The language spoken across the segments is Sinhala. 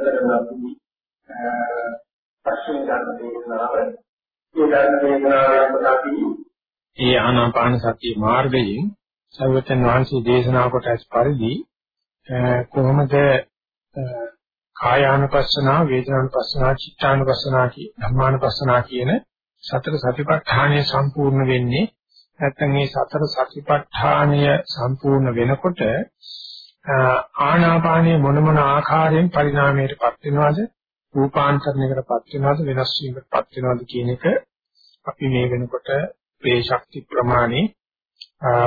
නැත්තරම අපි පස්සේ ගන්න දේශනාව. ඒ ගන්න දේශනාවට අපි ඒ ආනාපාන සතිය මාර්ගයෙන් සර්වචන් වහන්සේ දේශනා කොට ඇස් පරිදි කොහොමද කායානුපස්සනා වේදනානුපස්සනා චිත්තානුපස්සනා කී ධම්මානුපස්සනා කියන සතර සතිපට්ඨානය සම්පූර්ණ වෙන්නේ නැත්නම් මේ සතර සතිපට්ඨානය සම්පූර්ණ වෙනකොට ආනාපානයේ මොන මොන ආකාරයෙන් පරිණාමයටපත් වෙනවද? රූපාන්තරණයකටපත් වෙනවද? වෙනස් වීමකටපත් වෙනවද කියන එක අපි මේ වෙනකොට මේ ශක්ති ප්‍රමාණේ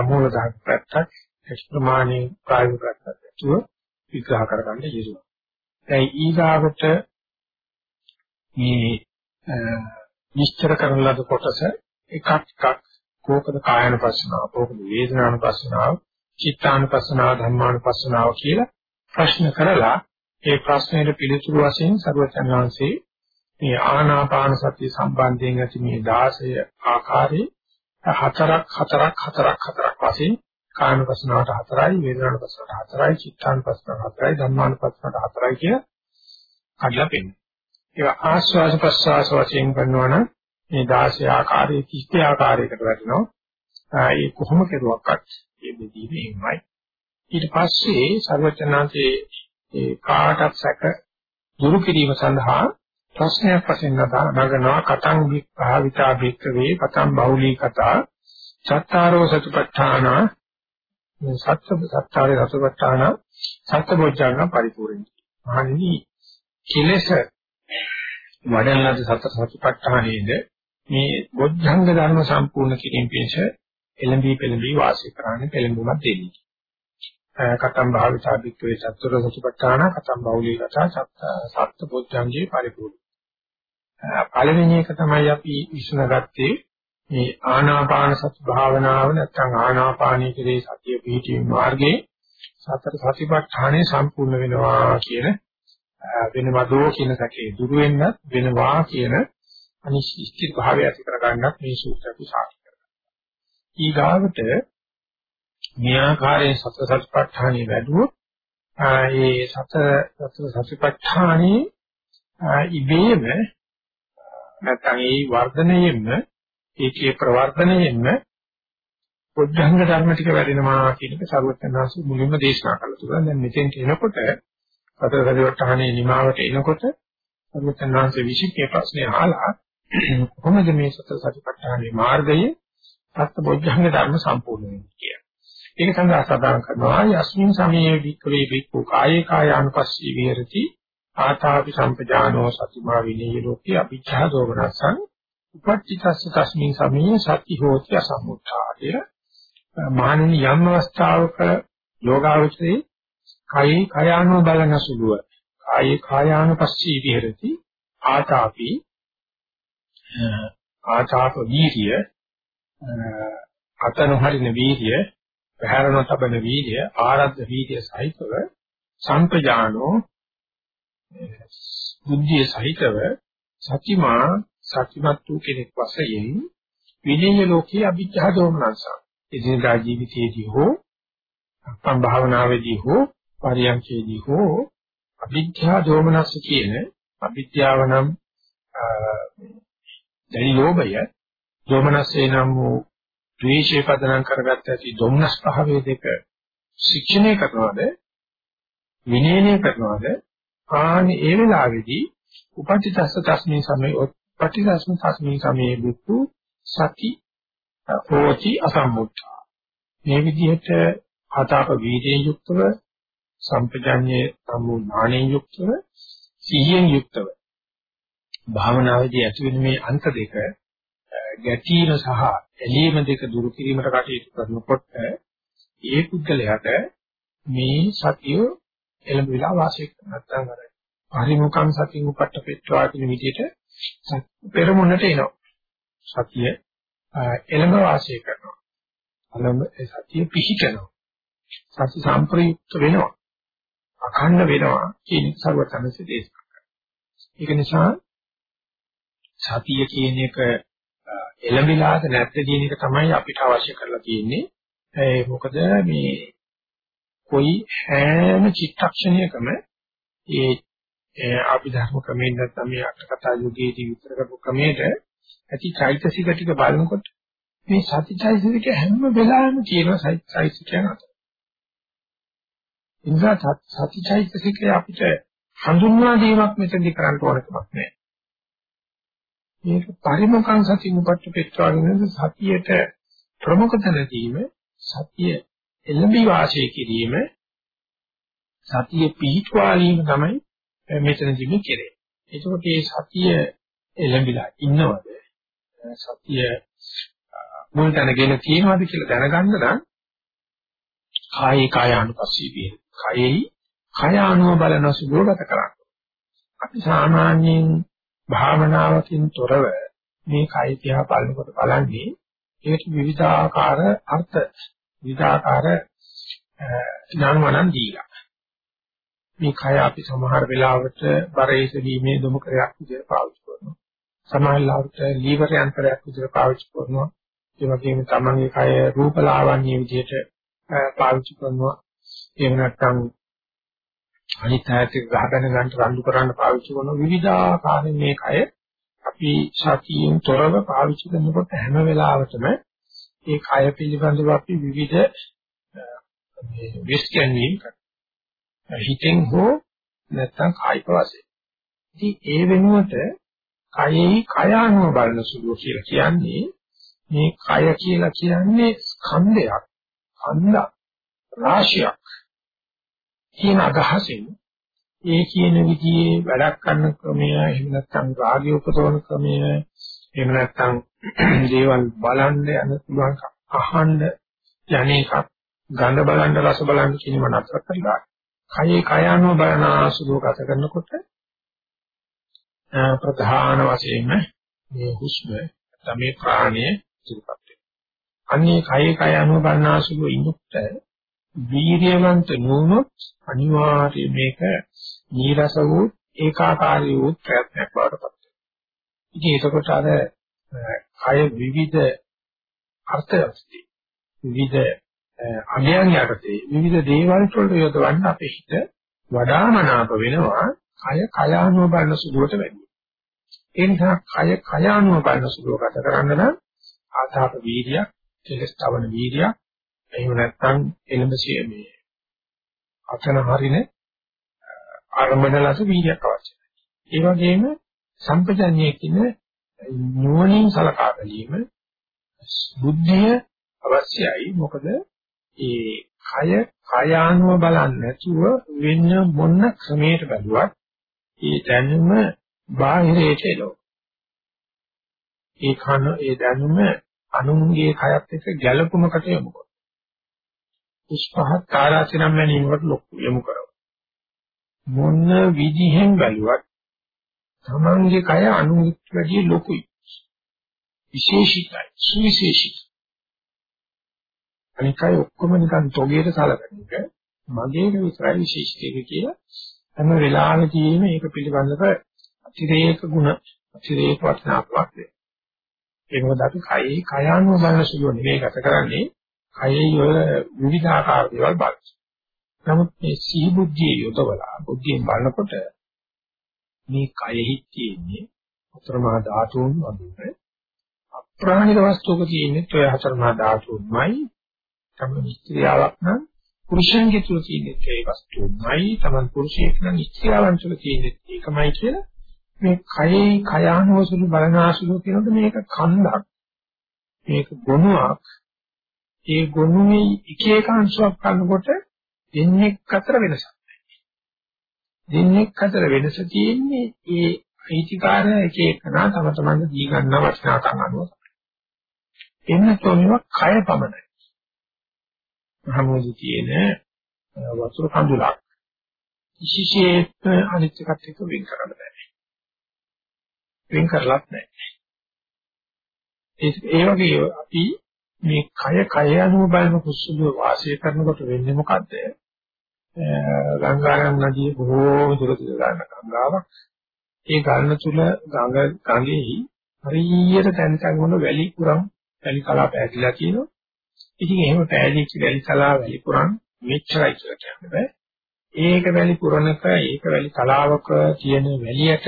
මූල ධර්ම පැත්තක් එක් ප්‍රමාණයේ ප්‍රායෝගික පැත්තක් ඇතුව විග්‍රහ කරගන්න යෙදුවා. දැන් ඊගාවට මේ විස්තර කරන ලද කොටස එකක් එකක්. කෝකද කායනුපස්සනාව, කෝකද වේදනානුපස්සනාව, චිත්තානුපස්සනාව, ධම්මානුපස්සනාව කියලා ප්‍රශ්න කරලා ඒ ප්‍රශ්නෙට පිළිතුරු වශයෙන් සර්වචන් වහන්සේ මේ ආනාපාන සතිය සම්බන්ධයෙන් ඇති මේ 16 ආකාරයේ හතරක් හතරක් හතරක් හතරක් වශයෙන් කායනුපස්සනාවට හතරයි වේදනානුපස්සනාවට හතරයි චිත්තානුපස්සනාවට හතරයි ධම්මානුපස්සනාවට හතරයි කිය කඩලා පෙන්නනවා. ඒක ආස්වාද ප්‍රසආස වශයෙන් කරනවනම් මේ 16 ආකාරයේ 30 ආකාරයකට වැටෙනවා. ඒ කොහොම කෙරුවක්වත් මේ දෙදීම එන්නයි. ඊට පස්සේ සර්වචනාංශයේ ඒ කාටත් සැක දුරු කිරීම සඳහා ප්‍රශ්නයක් වශයෙන් නගනවා කතං භාවිතා භික්කවේ කතං බහුලී කතා සත්තාරෝ සතිපට්ඨාන සත්‍ය සත්තාරේ සතිපට්ඨාන සත්බොජ්ජංග පරිපූර්ණයි. මහණනි කෙලෙස වඩන ලද සතර සතිපට්ඨානයේද මේ බොජ්ජංග ධර්ම සම්පූර්ණ කිරීම පිණිස එළඹී පෙළඹී වාසය කරන්න පෙළඹුමක් දෙන්නේ. කතම් භාවිතා භික්කවේ සතර සතිපට්ඨාන කතම් බහුලී කතා සත්‍ය බොජ්ජංගේ පරිපූර්ණ පළවෙනි එක තමයි අපි විසඳගත්තේ මේ ආනාපාන සති භාවනාව නැත්නම් ආනාපානී කෙරේ සතිය පිහිටීමේ මාර්ගයේ සතර සතිපට්ඨානේ සම්පූර්ණ වෙනවා කියන වෙනවදෝ කියන සැකේ දුරු වෙන්න වෙනවා කියන අනිශ්චිත භාවය ඇති කරගන්නත් මේ සූත්‍රය අපි සාකච්ඡා කරනවා. ඊගාවට මේ ආකාරයෙන් සතර සතිපට්ඨානේ වැඩුවොත් ඒ සතර සතර සතිපට්ඨානේ ඉබේම නැත්නම් ඒ වර්ධනයෙන්ම ඒකේ ප්‍රවර්ධනයෙන්ම පොද්ධංග ධර්ම ටික වැඩෙනවා කියන එක සරුවචනාංශ මුලින්ම දේශනා කළා තුරා. දැන් මෙතෙන්ට එනකොට සතර සතිපට්ඨානයේ නිමාවට එනකොට සරුවචනාංශ විශේෂ ප්‍රශ්නේ අහලා කොහොමද මේ සතර සතිපට්ඨානයේ මාර්ගයේ සත්‍ය බොද්ධංග ධර්ම සම්පූර්ණ වෙන්නේ කියලා. ඒක සඳහා සදාන් කරනවා. යස්මින් සමයේ වික්‍රේ වික්ඛු කායේ කායානුපස්සී විහෙරති. ආතාපි සම්පජානෝ සතිමා විනේය ලෝකේ අභිච්ඡා දෝමනසං උපට්ඨිතස්ස තස්මින් සමයේ සති හෝති අසම්මුත්තාය මානිනි යම් අවස්ථාවක යෝගාවචරේ කයි කයානෝ බලන සුළුව කායේ කායානුපස්සී විහෙරති ආතාපි ආතාප වීර්ය අතන හරින වීර්ය පැහැරන තබන වීර්ය ආරද්ධ වීර්ය සහිතව සම්පජානෝ බුද්ධිය සහිතව සතිමා සතිමත් වූ කෙනෙක් වශයෙන් විනය ලෝකයේ අභිජ්ජා දෝමනසං එදිනදා ජීවිතයේදී හෝ අත්ම් භාවනාවේදී හෝ පරියන්කේදී හෝ අභිජ්ජා දෝමනස කියන අභිජ්ජාව නම් දැනි ලෝභය දෝමනසේ නම් වූ ද්වේෂය පදනම් කරගත්ත ඇති දුම්නස් භාවයේ දෙක ශික්ෂණය කරනවාද? විනයනය කරනවාද? ආනි ඒ වෙලාවේදී උපටිතස්ස තස්මේ සමේ උපටිතස්ස තස්මේ සමේ බුද්ධ සති හෝති අසම්මුත්තා. මේ විදිහට ආතාප වීර්යයෙන් යුක්තව සම්පජඤ්ඤේ සම්මු ඥාණයෙන් යුක්තව සිහියෙන් යුක්තව භාවනාවේදී ඇති වෙන මේ අන්ත දෙක ගැටීම සහ එළීම දෙක දුරු කිරීමට කටයුතු කරනකොට ඒ පුද්ගලයාට මේ සතිය එළඹ විලා වාසය කරන නැත්නම් අර පරිමුඛං සතිය උපට්ඨ පෙත්වා කියන විදිහට පෙරමුණට එනවා. සතිය එළඹ වාසය කරනවා. අලම සතිය පිහිටනවා. සති සම්ප්‍රයුක්ත වෙනවා. අඛණ්ඩ වෙනවා කියන සර්වතනසේ දේශනා කරනවා. ඒක නිසා සතිය කියන එක එළඹිලාද නැත්ද කියන එක තමයි අපිට අවශ්‍ය කරලා තියෙන්නේ. ඒ මොකද මේ કોઈ හැම චිත්තක්ෂණයකම ඒ අපි ධර්ම ක්‍රමයෙන් නැත්නම් මේ අට කතා යුගයේදී විතර කරපු ක්‍රමයට ඇති චෛතසික ටික බලනකොට මේ සතිචෛතසික හැම වෙලාවෙම කියන චෛතසිකයන් අතර. ඉන්සා සතිචෛතසිකය අපිට හඳුන්වා දීමක් මෙතනදී කරන්න ඕන කමක් නැහැ. මේක පරිමුඛං සතිනුපට්ඨ පෙත්වාගෙන සතියට ප්‍රමුඛ තැන දීම සතිය එළඹි වාසය කිරීම සතිය පිහිටුවාලීම තමයි මෙතනදී මේ කෙරේ. එතකොට මේ සතිය එළඹිලා ඉන්නවද? සතිය මුල් තැනගෙන තියෙනවද කියලා දැනගන්න නම් කායේ කායානුපස්සී විහෙ. කයෙහි කය අනුව බලන සුදුව ගත කරන්න. අපි සාමාන්‍යයෙන් භාවනාවකින් තොරව මේ කය දිහා බලනකොට බලන්නේ ඒකට විවිධාකාර අර්ථ විවිධාකාර ඥානවනම් දීලා. මේ කය අපි සමහර වෙලාවට බරේස වීමේ දුමකරයක් විදිහට පාවිච්චි කරනවා. සමහර වෙලාවට ලීවර යන්ත්‍රයක් විදිහට පාවිච්චි කරනවා. ඒ වගේම තමන්ගේ කය රූපලාවන්‍ය විදිහට පාවිච්චි කරනවා. එහෙම නැත්නම් අනිත් ආයතක ගහගෙන ගන්න රණ්ඩු කරන්න පාවිච්චි කරන විවිධාකාරයෙන් මේ කය අපි සතියෙන් තොරව පාවිච්චි කරනකොට හැම වෙලාවෙතම මේ කය පිළිබඳව අපි විවිධ මේ විස්කැන්වීම් හිතෙන් හෝ නැත්නම් කායික වශයෙන්. ඉතින් ඒ වෙනුවට කයෙහි කය අනුව බලන සුළුව කියලා කියන්නේ මේ කය කියලා කියන්නේ ස්කන්ධයක්, ඛණ්ඩ රාශියක්. කියන අදහසින් ඒ කියන විදිහේ වැඩක් කරන ක්‍රමය එහෙම නැත්නම් රාගය උපදවන ක්‍රමය එහෙම නැත්නම් දේවල් බලන්න යන පුළුවන් අහන්න යන්නේක ගඳ බලන්න රස බලන්න කියන මනසක් කරලා කයේ කයano බලන සුළු ගත කරනකොට ප්‍රධාන වශයෙන්ම මේ හුස්ම නැත්නම් මේ ප්‍රාණය ඉතිරිපත් වෙනවා. අන්නේ කයේ කයano බලන සුළු ඉන්නත් වීර්යවන්ත නුනොත් අනිවාර්යයෙන් මේක නීරස වූ ඒකාකාරී වූ ප්‍රයත්නයක් බවට පත් වෙනවා. ඉතින් ඒකකොට අර කය විවිධ අර්ථයන්ති විවිධ අඥාන යටතේ විවිධ දේවල් වලට යොදවන්න අපේ හිත වඩා මනාප වෙනවා කය කයානුව බලන සුළුවට වැඩි. ඒ නිසා කය කයානුව බලන සුළුව ගත කරන්න නම් ආතාප වීර්යයක් කෙලස් තවන වීර්යයක් එහෙම නැත්නම් එළඹසිය මේ අතන හරින අරමුණලස වීර්යයක් අවශ්‍යයි. ඒ වගේම සම්පජඤ්ඤයේ කියන නුවණින් සලකා බැලීම බුද්ධිය අවශ්‍යයි. මොකද ඒ කය කයානුව බලන්නේ නැතුව වෙන මොන ක්‍රමයකට බැලුවත් ඒ දැනුම බාහිරයට එළෝ. ඒ කන ඒ දැනුම අනුන්ගේ කයත් එක්ක ගැළපුමකට යොමු කරනවා. උස්පහත් කාලාසිනම් මැනීමකට ලොකු යොමු කරනවා. මොන විදිහෙන් බැලුවත් තමන්ගේ කය අනුන්ට වැඩිය ලොකුයි. විශේෂිතයි, සුවිශේෂිතයි. අනිකයි ඔක්කොම නිකන් තොගේට සලකන එක මගේ විතරයි විශේෂිතය කියලා හැම වෙලාවෙදීම මේක පිළිබඳව අතිරේක ගුණ අතිරේක වටිනාකමක් දෙනවා. ඒ මොකද අපි කයේ කයානුව බලන සුළු නෙවෙයි ගත කරන්නේ කයේ වල විවිධාකාර දේවල් බලන. නමුත් මේ සිහි බුද්ධිය යොදවලා බුද්ධියෙන් බලනකොට මේ කයෙහි තියෙන්නේ අතරමා ධාතුන් වගේ. අප්‍රාණික වස්තුක තියෙන්නේ ඔය හතරමා ධාතුන්මයි. තමයි ස්ත්‍රියාවක් නම් පුරුෂයන්ගේ තුල තියෙන්නේ ඒ වස්තුවයි තමන් පුරුෂයෙක් නම් ස්ත්‍රියාවන් තුල තියෙන්නේ ඒකමයි කියලා මේ කයේ කයානුවසුළු බලනාසුළු කියනොත් මේක කන්දක්. මේක ගුණයක්. ඒ ගුණෙයි එක එක අංශයක් ගන්නකොට දෙන්නේ අතර වෙනසක් දෙන්නේ අතර වෙනස තියෙන්නේ ඒ අයිතිකාරය එක එකනා තම තමන්ගේ දී ගන්න වටිනාකම් අනුව තමයි එන්න තෝමේවා කය පමණයි මහමෝදි තියෙන වතුර කඳුලක් විශේෂයෙන් අනිත් එකත් එක්ක වෙන් කරන්න බෑ. වෙන් කරලත් නැහැ. ඒ වගේ අපි මේ කය කය අනුව බලන කුසල වාසය කරනකොට වෙන්නේ මොකද්ද? ගංගානම් නදිය බොහෝම දුර දිග ගන්න ගංගාවක්. ඒ ගන්න තුල ගඟ ගඟෙහි හරියට තැන් තැන් වල වැලි පුරම් වැලි කලාප ඇතිලා තියෙනවා. ඉතින් එහෙම පෑදීච්ච වැලි තලාව වැලි පුරන් මෙච්චරයි කියලා කියන්න බෑ. ඒක වැලි පුරනක ඒක වැලි තලාවක තියෙන වැලියට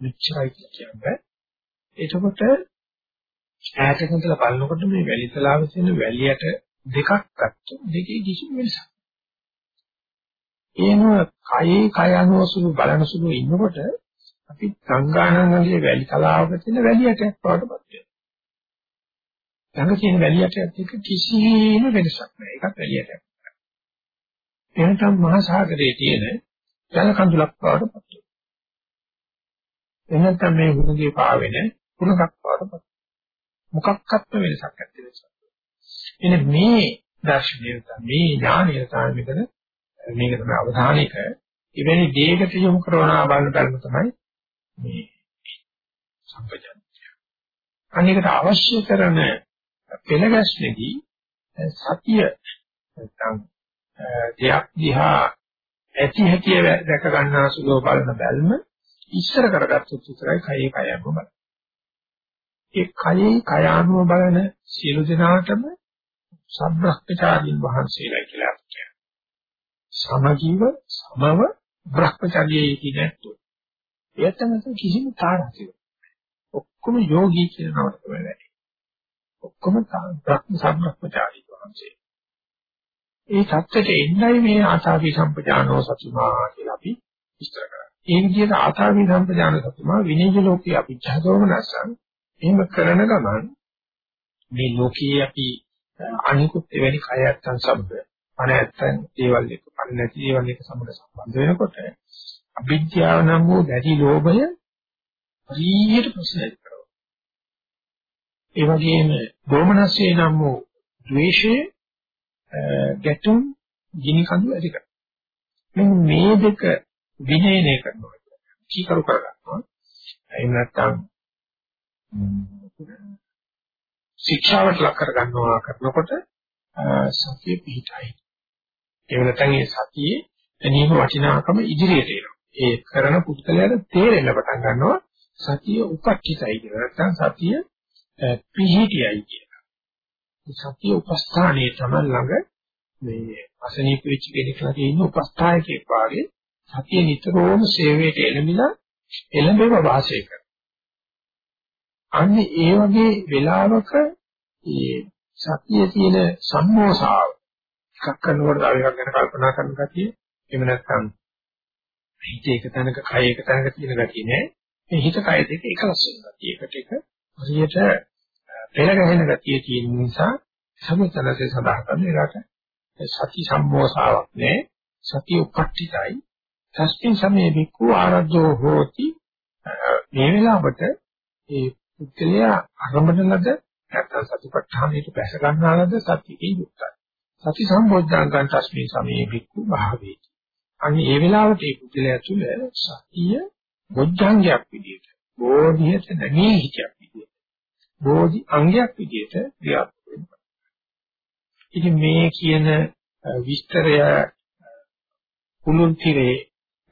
මෙච්චරයි කියලා කියන්න බෑ. එතකොට ඈතක ඉඳලා බලනකොට මේ වැලි තලාවේ තියෙන වැලියට දෙකක් ගත්තොත් දෙකේ කිසිම වෙනසක් එහෙම කයේ කය අනුසුළු බලන සුළු ඉන්නකොට අපි සංගානන් වගේ වැලි තලාවක තියෙන වැලියටක් වඩපත් වෙනවා. ළඟ තියෙන වැලියටත් එක්ක කිසිම වෙනසක් නැහැ. ඒකත් වැලියටක්. එහෙනම් මහා සාගරයේ තියෙන ජල කඳුලක් වඩපත් වෙනවා. එහෙනම් මේ ගුණගේ පාවෙන කුණක් වඩපත්. මොකක්වත් වෙනසක් නැති එනේ මේ දර්ශනය මේ ඥානය තමයි මෙතන මේක තමයි අවධානික එවැනි දෙයකට යොමු කරනවා බලන බැලම තමයි මේ සම්පජන්‍ය. අනේකට අවශ්‍ය කරන පෙළගැස්මේදී සතිය නැත්නම් දෙයක් දිහා ඇති හැටි දැක ගන්නා සුලෝ බලන බැල්ම ඉස්සර කරගත්තොත් විතරයි කයේ කයම බලන. ඒ කයේ කයානුව බලන සියලු දෙනාටම සබ්‍රහ්මචාරීන් වහන්සේලා කියලා කියනවා. සමජීව සමව බ්‍රහ්මචාරියේ කියනතු. එයත් නැත්නම් කිසිම තාරාතියක්. ඔක්කොම යෝගී කියන නම තමයි වැඩි. ඔක්කොම බ්‍රහ්ම සම්බ්‍රහ්මචාරී වහන්සේ. ඒ தත්ත්වයට එන්නයි මේ ආසාවි සම්පජානෝ සතුමා කියලා අපි විස්තර කරන්නේ. ඒ විදිහට ආසාවි සම්පජාන සතුමා විනීජ ලෝකේ අපි ජහදෝමනසන් එහෙම කරන ගමන් මේ ලෝකයේ අපි අනිකුත් එවැනි කයයන් සම්බ අනත්තන් දේවල් එක පරි නැති දේවල් එක සමග සම්බන්ධ වෙනකොට අවිද්‍යාව නම් වූ දැඩි ලෝභය හරියට ප්‍රශ්නයක් කරනවා. ඒ වගේම දෝමනස්සේ නම් වූ ද්වේෂය ගැටුම් ගිනි කඳු ඇති කරනවා. මෙන්න මේ දෙක විනයනය කරනවා. කීකරු කරගන්නවා. එහෙම නැත්නම් ශික්ෂාවට ලක් කරගන්නවා කරනකොට සතිය පිහිටයි. ඒ වෙනතන් ඒ සතියේ එනීම වටිනාකම ඉදිරියට එනවා. ඒ කරන පුද්ගලයාට තේරෙන්න පටන් ගන්නවා සතිය උපක්ඛිතයි කියලා. නැත්නම් සතිය පිහිටියයි කියලා. සතිය උපස්ථානයේ තමයි ළඟ මේ අසනීප වෙච්ච කෙනෙක් ළඟ ඉන්න උපස්ථායකයෙක් වාගේ සතිය නිතරම සේවයට එළඹිලා එළඹෙව වාසය කරනවා. අන්නේ ඒ වගේ වෙලාවක මේ සතියේ තියෙන සම්මෝසාව එකක් කරනකොට තව එකක් ගැන කල්පනා කරන ගතිය එහෙම නැත්නම් හිත එක තැනක කය එක තැනක තියෙන ගතිය නෑ. මේ හිත කය දෙක එකලස් වෙන ගතිය. එකට එක හරියට පෙළ ගැහෙන ගතිය තියෙන නිසා සමුතනසේ සඳහන් කරන එකට සති සම්මෝසාවක් නෑ. සතිය උපට්ඨිතයි. තස්මින් සමේ විකු ආරද්ධෝ හෝති. මේ වෙලාවට ඒ පුද්ගලයා අරමුණ ලද නැත්නම් සතිපට්ඨානයට බැස ගන්නාලද සතියේ යුක්තයි. සති සම්බොධ්‍යංගන් තස්මේ සමේ වික්ඛු භාවේති. අන්නේ ඒ වෙලාවට ඒ පුද්ගලයා තුළ සතිය බොද්ධංගයක් විදිහට බෝධියට නැගී හිතක් විදිහට බෝධි අංගයක් විදිහට ක්‍රියාත්මක වෙනවා. ඉතින් මේ කියන විස්තරය කුළුන් තිරේ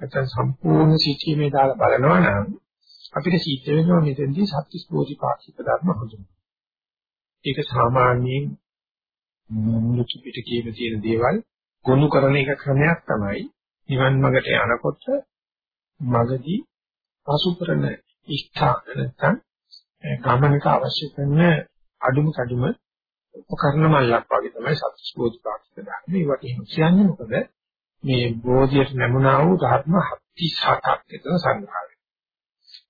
නැත්නම් සම්පූර්ණ සිටීමේ දාලා බලනවා නම් අපිට සිද්ධ වෙනවා මෙතෙන්දී සත්‍විස් බෝධිපාක්ෂික ධර්ම හඳුන්වනවා. ඒක සාමාන්‍යයෙන් මුළු පිටකයේ තියෙන දේවල් ගොනු කරන එක ක්‍රමයක් තමයි නිවන් මාර්ගට යනකොට මගදී පසු කරන ස්ථාන නැත්නම් ගමනට අවශ්‍ය කරන අඩුම කඩුම උපකරණ මල්ලක් වගේ තමයි සත්‍විස් බෝධිපාක්ෂික ධර්ම. ඒවට එහෙම කියන්නේ මොකද? මේ බෝධියට නැමුණා වූ ධර්ම 77ක් විතර සංග්‍රහ වෙනවා.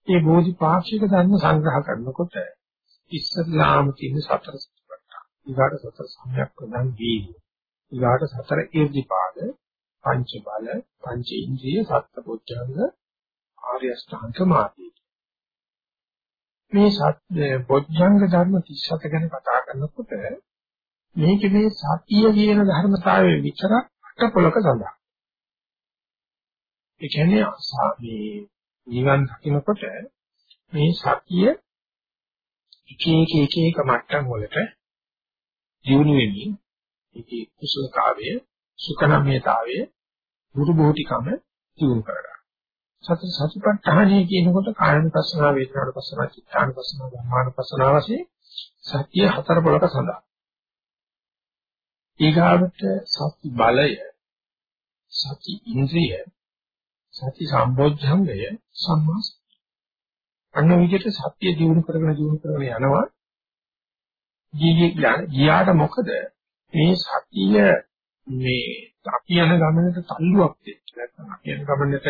මේ බෝධිපාක්ෂික ධර්ම සංග්‍රහ කරනකොට ඉස්සල්ලාම තියෙන සතර සතිපට්ඨාන. ඊගාට සතර සම්‍යක් ප්‍රදාන් වීර්ය. ඊගාට සතර ඊර්ධිපාද, පංච බල, පංච ඉන්ද්‍රිය, සත්‍ය පොච්චංග, ආර්ය අෂ්ටාංග මාර්ගය. මේ සත්‍ය පොච්චංග ධර්ම 37 ගැන කතා කරනකොට මේක මේ සතිය කියන ධර්මතාවයේ විතරක් අටපොලක සඳහන්. ඒ කියන්නේ මේ නිවන් දකින්නකොට මේ සතිය එක එක එක එක මට්ටම් වලට දියුණු වෙමින් ඒකේ කුසලතාවය සුඛනම්‍යතාවය බුදු බෝධිකම දියුණු කරගන්න. සතර සතිපට්ඨානය කියනකොට කායනුපස්සනා වේදනානුපස්සනා චිත්තානුපස්සනා ධම්මානුපස්සනා වශයෙන් සතිය හතර පොලක සඳහන්. ඊගාවට සති බලය සති ඉන්ද්‍රිය සති සම්බොධ්‍යංගය සම්මාස අන්න විදිහට සත්‍ය දිනු කරගෙන දිනු කරගෙන යනවා ගියාට මොකද මේ සතිය මේ අපි යන ගමනට තල්ලුවක් දෙන්න නැත්නම් අපි යන ගමනට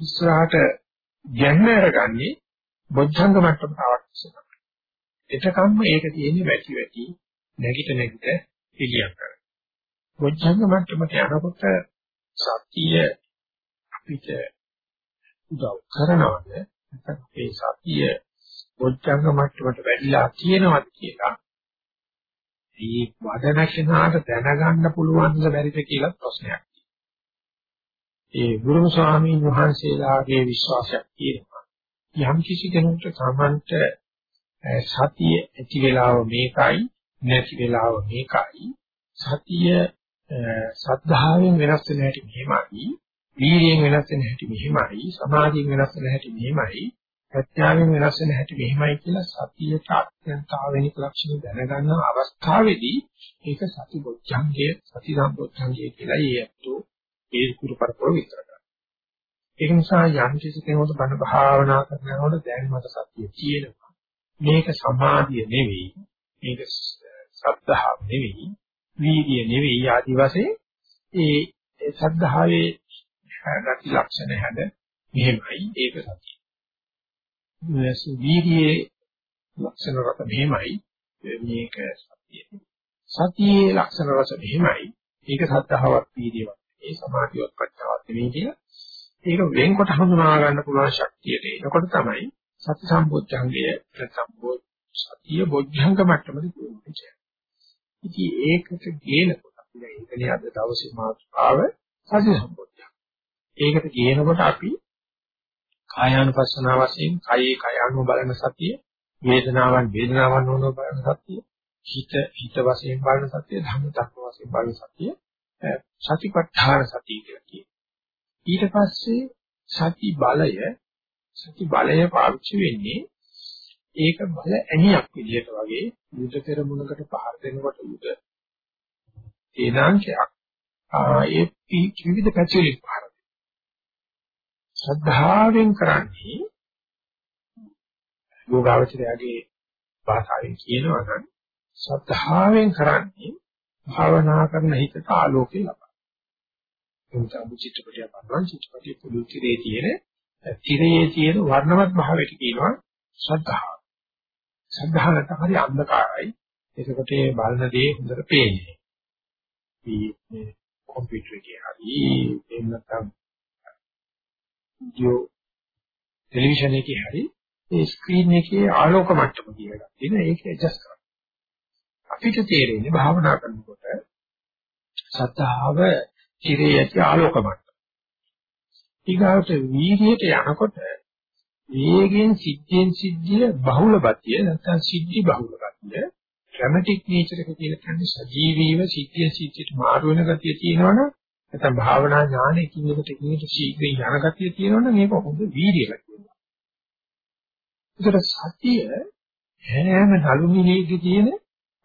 ඉස්සරහට ගැන්න අරගන්නේ බොද්ධංග මට්ටමට අවශ්‍යයි. එතකම්ම ඒක තියෙන්නේ වැටි වැටි නැගිට නැගිට පිළියම් කරන. බොද්ධංග මට්ටමට යනකොට සතිය අපිට උදව් කරනවද? නැත්නම් මේ සතිය බොද්ධංග මට්ටමට වැඩිලා තියෙනවද කියලා මේ වදන කෙනාට දැනගන්න පුළුවන්ද බැරිද කියලා ප්‍රශ්නයක් ඒ ගුරු ස්වාමීන් වහන්සේලාගේ විශ්වාසයක් තියෙනවා. යම් කිසි කෙනෙකුට තමන්ට සතිය ඇති වෙලාව මේකයි නැති වෙලාව මේකයි. සතිය සද්ධාවෙන් වෙනස් වෙන හැටි මෙහෙමයි. වීර්යයෙන් වෙනස් වෙන හැටි මෙහෙමයි සමාධියෙන් වෙනස් වෙන හැටි මෙහෙමයි ප්‍රඥාවෙන් වෙනස් වෙන හැටි මෙහෙමයි කියලා සතියට අත්‍යන්තාවෙනික ලක්ෂණ දැනගන්න අවස්ථාවේදී ඒක සති බොද්ධංගය සති සම්බොද්ධංගය කියලා ඒත්තු ඒ කුරු පරපර විතර කරනවා. ඒක නිසා යම් කිසි කෙනෙකුට බණ භාවනා කරනකොට දැන් මට සතිය තියෙනවා. මේක සමාධිය නෙවෙයි මේක සද්ධාව නෙවෙයි වීර්ය නෙවෙයි ආදි වශයෙන් ඒ සද්ධාවේ ගති ලක්ෂණ හැද මෙහෙමයි ඒක සතිය. මේසු වීර්යයේ ලක්ෂණ රස මෙහෙමයි මේක සතිය. සතියේ ලක්ෂණ රස මෙහෙමයි ඒක සද්ධාවත් වීර්යවත්. ඒ සමාධියවත් ප්‍රඥාවත් නෙවෙයි කියලා. ඒක වෙන්කොට හඳුනා ගන්න පුළුවන් ශක්තියට එනකොට තමයි සති සම්බොධ්‍යංගය නැත්නම් සතිය බොධ්‍යංග මට්ටමදී කියන්නේ. ඉතින් ඒකට ගේනකොට අපි දැන් ඉන්නේ අද දවසේ මාතෘකාව සති සම්බොධ්‍යංග. ඒකට කියනකොට අපි කායානුපස්සනාව වශයෙන් කයේ කයානුව බලන සතිය, වේදනාවන් වේදනාවන් වුණව බලන සතිය, හිත හිත වශයෙන් බලන සතිය, ධම්ම තත්ත්ව වශයෙන් බලන සතිය, සතිපට්ඨාන සතිය කියලා කියනවා. ඊට පස්සේ සති බලය සති බලය පාවිච්චි වෙන්නේ ඒක බල ඇණියක් විදිහට වගේ යුද පෙරමුණකට පහර දෙනකොට යුද තේනාංශයක් ආ ඒ විවිධ පැතිවලින් පහර ශ්‍රද්ධාවෙන් කරන්නේ යෝගාවචරයාගේ භාෂාවෙන් කියනවා නම් සද්ධාවෙන් කරන්නේ භාවනා කරන හිතට ආලෝකය ලබන. එතන අමු චිත්‍රපටිය බලනවා චිත්‍රපටිය පුදු තිරේ තියෙන තිරයේ තියෙන වර්ණවත් භාවයට කියනවා ශ්‍රද්ධාව. ශ්‍රද්ධාවට හරි අන්ධකාරයි. ඒකට ඒ බලන දේ හොඳට පේන්නේ. මේ කම්පියුටර් එකේ හරි එහෙම නැත්නම් වීඩියෝ ටෙලිවිෂන් එකේ හරි ඒ ස්ක්‍රීන් එකේ ආලෝක මට්ටම කියලා තියෙන ඒක ඇඩ්ජස්ට් කරන්න. අපිට තේරෙන්නේ භාවනා කරනකොට සත්‍තාව ඉරේ ඇති ආලෝක මට්ටම. ඊගාවට වීර්යයට යනකොට වේගෙන් සිද්ධියෙන් සිද්ධිය බහුල ගතිය නැත්නම් සිද්ධි බහුල ගතිය ඩ්‍රැමැටික් නේචර් එක කියලා කියන්නේ සජීවීව සිද්ධිය සිද්ධියට මාරු වෙන ගතිය තියෙනවනම් නැත්නම් භාවනා ඥාන එකින් එකට එකින් එකට ශීඝ්‍රයෙන් යන ගතිය තියෙනවනම් මේක හොඳ වීර්යයක් කියනවා. ඒතර සතිය හැම නළුනිලේදී තියෙන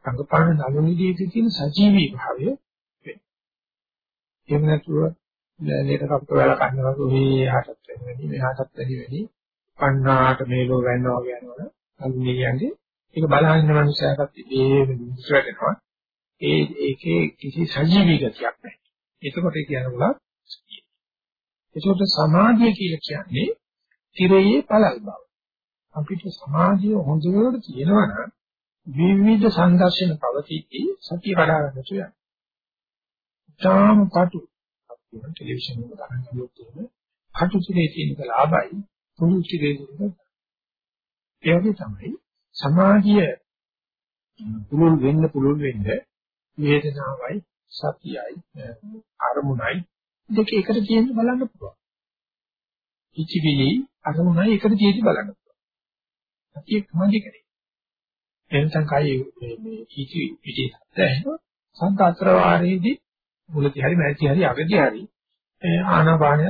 රංගපාන නළුනිලේදී තියෙන සජීවී භාවය වෙන්නේ. එහෙම නැතුව ලේට කප්ප වල කන්නවා ඔහේ හටත් වෙන්නේ මෙහාටත් වැඩි වෙන්නේ පන්නාට මේලෝ වෙනවා කියනවනේ නළුනිලියන්ගේ ඒක බලහින්න මනුස්සයාට ඉබේ මිනිස්සු වෙනවා. ඒ ඒකේ කිසි සජීවී ගතියක් නැහැ. එතකොට කියන බුලා ඒකට සමාධිය කියලා කියන්නේ තිරයේ පළල් බව. අපිට සමාධිය හොඳට කියනවා නම් විවිධ සංදර්ශන පවතිති සතිය වඩා ගන්න තුයන. තාම පාටු අපේ ටෙලිවිෂන් එක ගන්න ගියොත් එහෙම පාටු තිරේ තියෙන ලාභයි පුරුදු තිරේ තියෙන ඒ වගේ තමයි සමාධිය පුළුල් වෙන්න පුළුල් වෙන්න වේදනාවයි සතියයි අරමුණයි දෙක එකට තියෙන්න බලන්න පුළුවන්. ඉචිවිලි අරමුණයි එකට තියෙන්න බලන්න පුළුවන්. සතිය කොහොමද කරේ? එතන කයි මේ මේ ඉචි පිටි දැන් සංත අතර වාරයේදී මුලදී හරි මැදදී හරි අගදී හරි ආනාපානය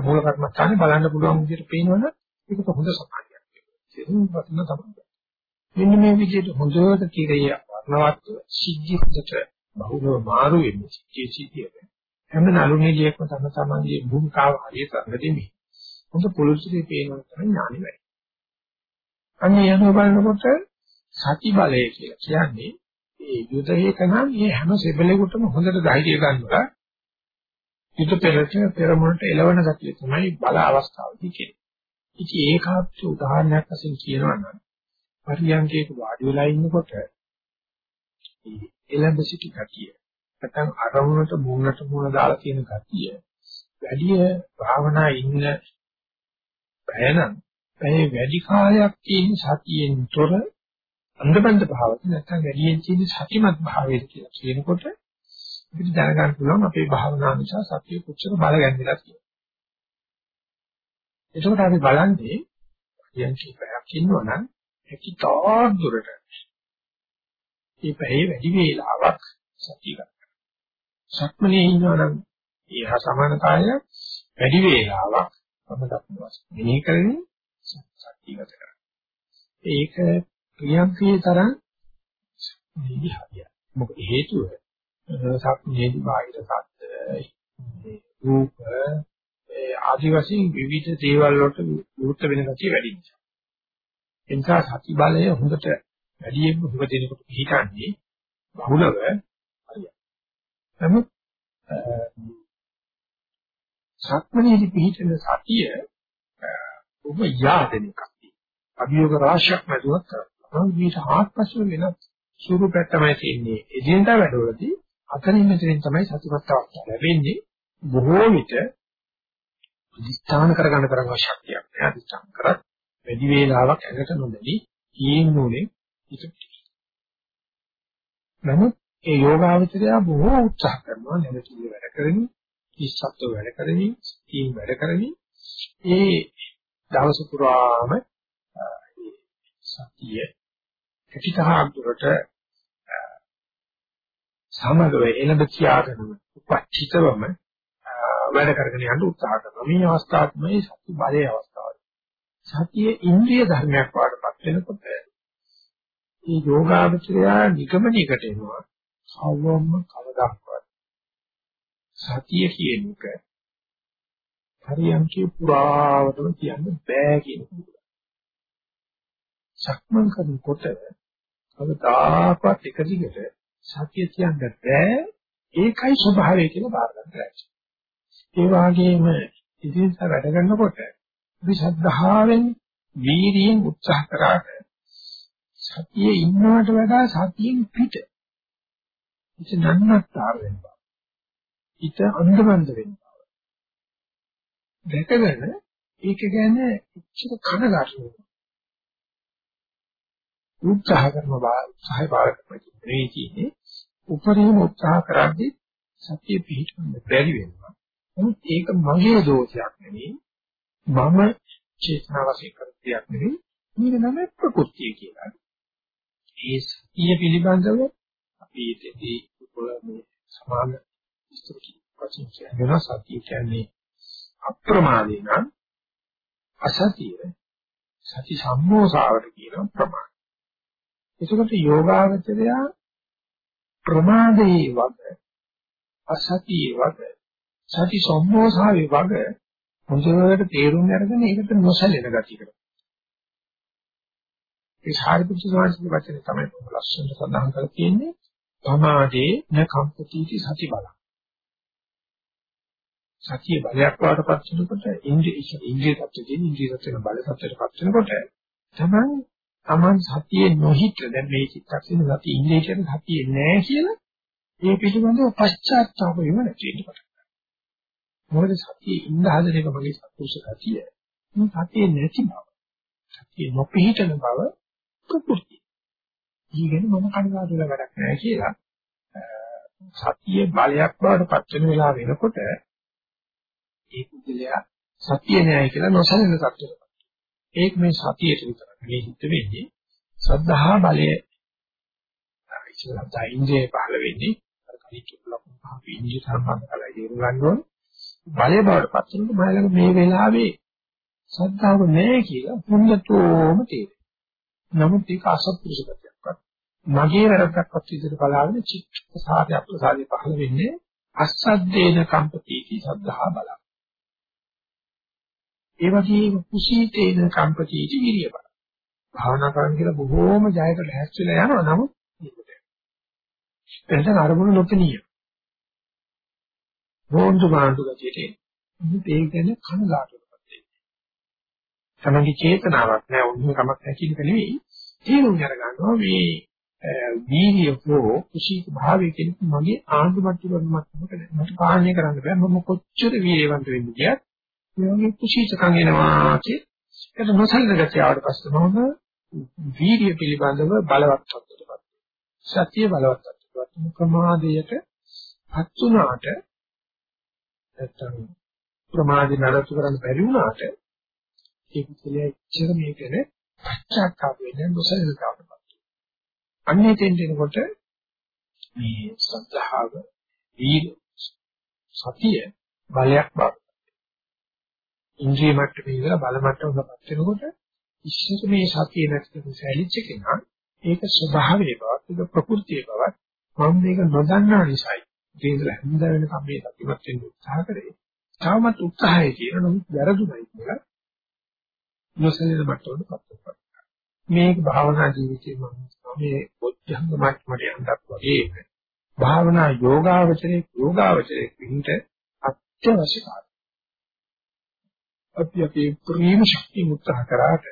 මූල කර්මස්ථානේ බලන්න පුළුවන් විදිහට පේනවනේ ඒක හොඳ සමාධියක්. ඒක වටිනා තමයි. මෙන්න මේ විදිහට හොඳට කිරය වර්ණවත් සිද්ධි හොඳට බහුලව මාරු වෙන්නේ සිද්ධි සිද්ධියට හැම නළුනේලියක්ම තම තමන්ගේ භූමිකාව හරියට අරගෙන හොඳ පොලිසියේ පේනවා තමයි ඥානෙ වෙයි. අන්නේ යන බලනකොට සති බලය කියලා කියන්නේ ඒ යුදයේ කනම් මේ හැම සෙබලෙකුටම හොඳට ධෛර්යය ගන්නවා. යුද පෙරට පෙරමුණට එළවන ගතිය තමයි බල අවස්ථාවදී කියන්නේ. ඉතින් ඒකාත් උදාහරණයක් වශයෙන් කියනවා නම් පරියන්කේක වාඩි වෙලා ඉන්නකොට එළඹ සිටි ගතිය නැත්නම් අරමුණට මුණට මුණ දාලා තියෙන ගතිය වැඩි භාවනා ඉන්න බයනම් ඒ වැඩි කාලයක් තියෙන සතියෙන් තොර අන්ධබන්ද භාවක නැත්නම් වැඩියෙන් තියෙන සතිමත් භාවයේ කියලා කියනකොට අපිට දැනගන්න පුළුවන් අපේ භාවනාව නිසා සතිය කොච්චර බල ගැන්විලා කියලා. ඒකෝට අපි බලන්නේ යම් කීපයක් ඉන්නවනම් හැකිතාක් දුරට මේ පැයේ වැඩි වේලාවක් සතිය ගන්න. සක්මනේ ඉන්නවනම් ඒ හා සමාන කාලයක් වැඩි වේලාවක් මම දක්වනවා. මෙනෙහි කරන්නේ සතිය ගත කරා. ඒක ප්‍රියම්කේ තරම් නිදි හරිය. මොකද හේතුව සක්මනේදී බාහිර සත්‍ය රූප ආදි වශයෙන් විවිධ දේවල් වලට විරුද්ධ වෙන ගැතිය වැඩි නිසා. ඒ නිසා සති බලය හොඳට වැඩියෙන් හුඟ දෙනකොට පිළිගන්නේ බහුලව හරියට. නමුත් සක්මනේදී පිළිතන සතිය ඔබ yaadෙන එකක්. අභියෝග රාශියක් නැතුවත් කරනවා. මේක ආත්පසු වෙන ස්වරූපයක් තමයි තියෙන්නේ. එදිනදා වැඩවලදී අතරින් මෙතනින් තමයි සතිපත් අවස්ථාව ලැබෙන්නේ. බොහෝ විට අධිෂ්ඨාන කරගන්න තරම් ශක්තියක් නෑ. අධිෂ්ඨාන කරත් වැඩි වේලාවක් ඇඟට නොදැනි ඊයින් නෝනේ ඉතිරි. නමුත් ඒ යෝගාවචරය බොහෝ උත්සාහ කරනවා නැවතුනේ වැඩ කරමින්, ඉස්සත්ව වැඩ කරමින්, තීන් වැඩ කරමින් ඒ දවස පුරාම සතිය පිටිතහක් දුරට සමගව එළඹ කියාගෙන උපචිතවම වැඩ කරගෙන යන්න උත්සාහ කරනවා. මේ අවස්ථාව තමයි සති බලයේ අවස්ථාව. සතිය ඉන්ද්‍රිය ධර්මයක් වඩපත් වෙනකොට මේ යෝගාවචරය නිගමනයකට එනවා කවවම කවදාවත් සතිය කියන එක හරියන්කේ පුරාවටම කියන්න බෑ කියන එක. සක්මන් කරනකොට කවදාකවත් එක දිගට සත්‍ය කියන්න බෑ ඒකයි ස්වභාවය කියලා බාර ගන්න බැහැ. ඒ වගේම ඉතින් වැඩ කරනකොට අපි ශ්‍රද්ධාවෙන් වීර්යයෙන් උත්සාහ කරාට සතියේ ඉන්නවට වඩා සතියෙන් පිට. ඉත නන්නත්තර වෙනවා. ඉත අන්ධබන්ද වෙනවා. දැකගෙන ඒක ගැන ඉච්ඡිත කනගාටු වෙනවා. උත්සාහ කරන බා උත්සාහය බාර කරනවා නෙවෙයි කියන්නේ උපරිම උත්සාහ කරද්දී සතිය පිහිටවන්න බැරි වෙනවා. නමුත් ඒක මගේ දෝෂයක් නෙවෙයි. මම චේතනා වශයෙන් කරන දෙයක් නෙවෙයි. මේක නම ප්‍රകൃතිය කියලා. ඒ සතිය පිළිබඳව අපි ඉතින් මේ සමාන විස්තර වශයෙන් කියන සතිය කියන්නේ අප්‍රමාදී නම් අසතිය සති සම්මෝසාවට කියන ප්‍රමාණ. එතකොට යෝගාවචරය ප්‍රමාදයේ වග අසතියේ වග සති සම්මෝසාවේ වග හොඳට තේරුම් අරගෙන ඒකට නොසැලෙන ගතිය කරනවා. ඒ සාරිපුත්‍ර ස්වාමීන් වහන්සේ තමයි ලස්සනට සඳහන් කරලා තියෙන්නේ පමාදේ න කම්පතිති සති බල. සතිය බලයක් වඩපත් වෙනකොට ඉන්ද්‍රිය ඉන්ද්‍රිය tattweදී ඉන්ද්‍රිය tattweන බල tattweටපත් වෙනකොට තමයි Taman සතියේ නොහිට දැන් මේ චිත්තක්ෂණ සතිය ඉන්නේ කියන සතිය නෑ කියලා ඒ පිළිබඳව පශ්චාත්තාප වෙව නැති වෙනකොට. මොකද සතියේ ඉන්න හදන එක මගේ සතුටුස සතිය. මේ සතියේ නැති බව. සතියේ නොපිහිටන බව ප්‍රකෘති. ඊගෙන මම කණගාටු වෙලා වැඩක් නෑ කියලා සතියේ බලයක් බවට පත් වෙන වෙලාව වෙනකොට ඒ පුද්ගලයා සතිය නෑ කියලා නොසලෙන තත්ත්වයකට. ඒක මේ සතියට විතරක් මේ හිත වෙන්නේ සද්ධා බලය ඉස්සරහ ඉන්ද්‍රිය පහළ වෙන්නේ අර කලින් කිව්ලක් අපි ඉන්ද්‍රිය සම්බන්ධ කරලා ඉගෙන ගන්න ඕනේ බලය බවට පත් වෙනකොට මම ළඟ මේ වෙලාවේ සද්ධාව නැහැ කියලා හොඳටම තේරෙනවා. නමුත් ඒක අසත්පුරුෂ ගතියක්වත් මගේ වැරද්දක්වත් විදිහට බලාගෙන චිත්ත සාධය අප්‍රසාදේ පහළ වෙන්නේ අසද්දේන කම්පතිති සද්ධා බල. ඒ වගේම කුසීතේන කම්පතිති විරිය බල. භාවනා කරන කියලා බොහෝම ජයකට හැස්තිලා යනවා නමුත් මේකට. එතන අරමුණු නොපෙනිය. රෝන්දු මාන්දු ගතියට එන්නේ. ඒක ගැන කනගාටුවක්වත් වෙන්නේ. තමන්ගේ චේතනාවක් නෑ උන්හි කමක් නැහැ කියන එක නෙවෙයි. තේරුම් අරගන්නවා මේ වීර්ය හෝ කුසීත භාවය කියන මගේ ආන්දුමට්ටු වර්මත්තමක මට පාලනය කරන්න බෑ මම කොච්චර වීර්යවන්ත වෙන්න ගියත් මේ වගේ කුසීතකම් එනවා කිය ඒක නොසලින ගැතිය ආවට පස්සේ මම වීර්ය පිළිබඳව බලවත් තත්ත්වයකට සත්‍ය බලවත් තත්ත්වයකට ප්‍රමාදයට පත් වුණාට නැත්තම් ප්‍රමාදී නඩත්තු කරන්න බැරි වුණාට ඒ කුසලයේ ඉච්ඡර මේකද පච්චාක්කාප වෙන්නේ නොසලකවට. අන්නේ තෙන් දෙනකොට මේ සද්ධාව වීර සතිය බලයක් බව. ඉන්ද්‍රිය මට්ටමේ ඉඳලා බල මට්ටමකට වෙනකොට ඉස්සර මේ සතිය නැතිව සැලිච්ච කෙනා ඒක ස්වභාවයේ බවක් ඒක ප්‍රകൃතියේ බවක් මම මේක නොදන්නා නිසායි ඉතින් හැන්ද වෙනකම් මේ සතිමත් වෙන්න උත්සාහ කරේ. තාමත් උත්සාහය කියන නමුත් වැරදුනයි කියලා නොසලින මට්ටමකට පත් වෙනවා. මේක භාවනා ජීවිතේ මම මේ බොද්ධංග මට්ටමට යන්නත් වගේ භාවනා යෝගාවචරයේ යෝගාවචරයේ පිට අත්‍යවශ්‍ය කාර්යය. අපි අපේ ප්‍රේම ශක්තිය උත්සාහ කරාට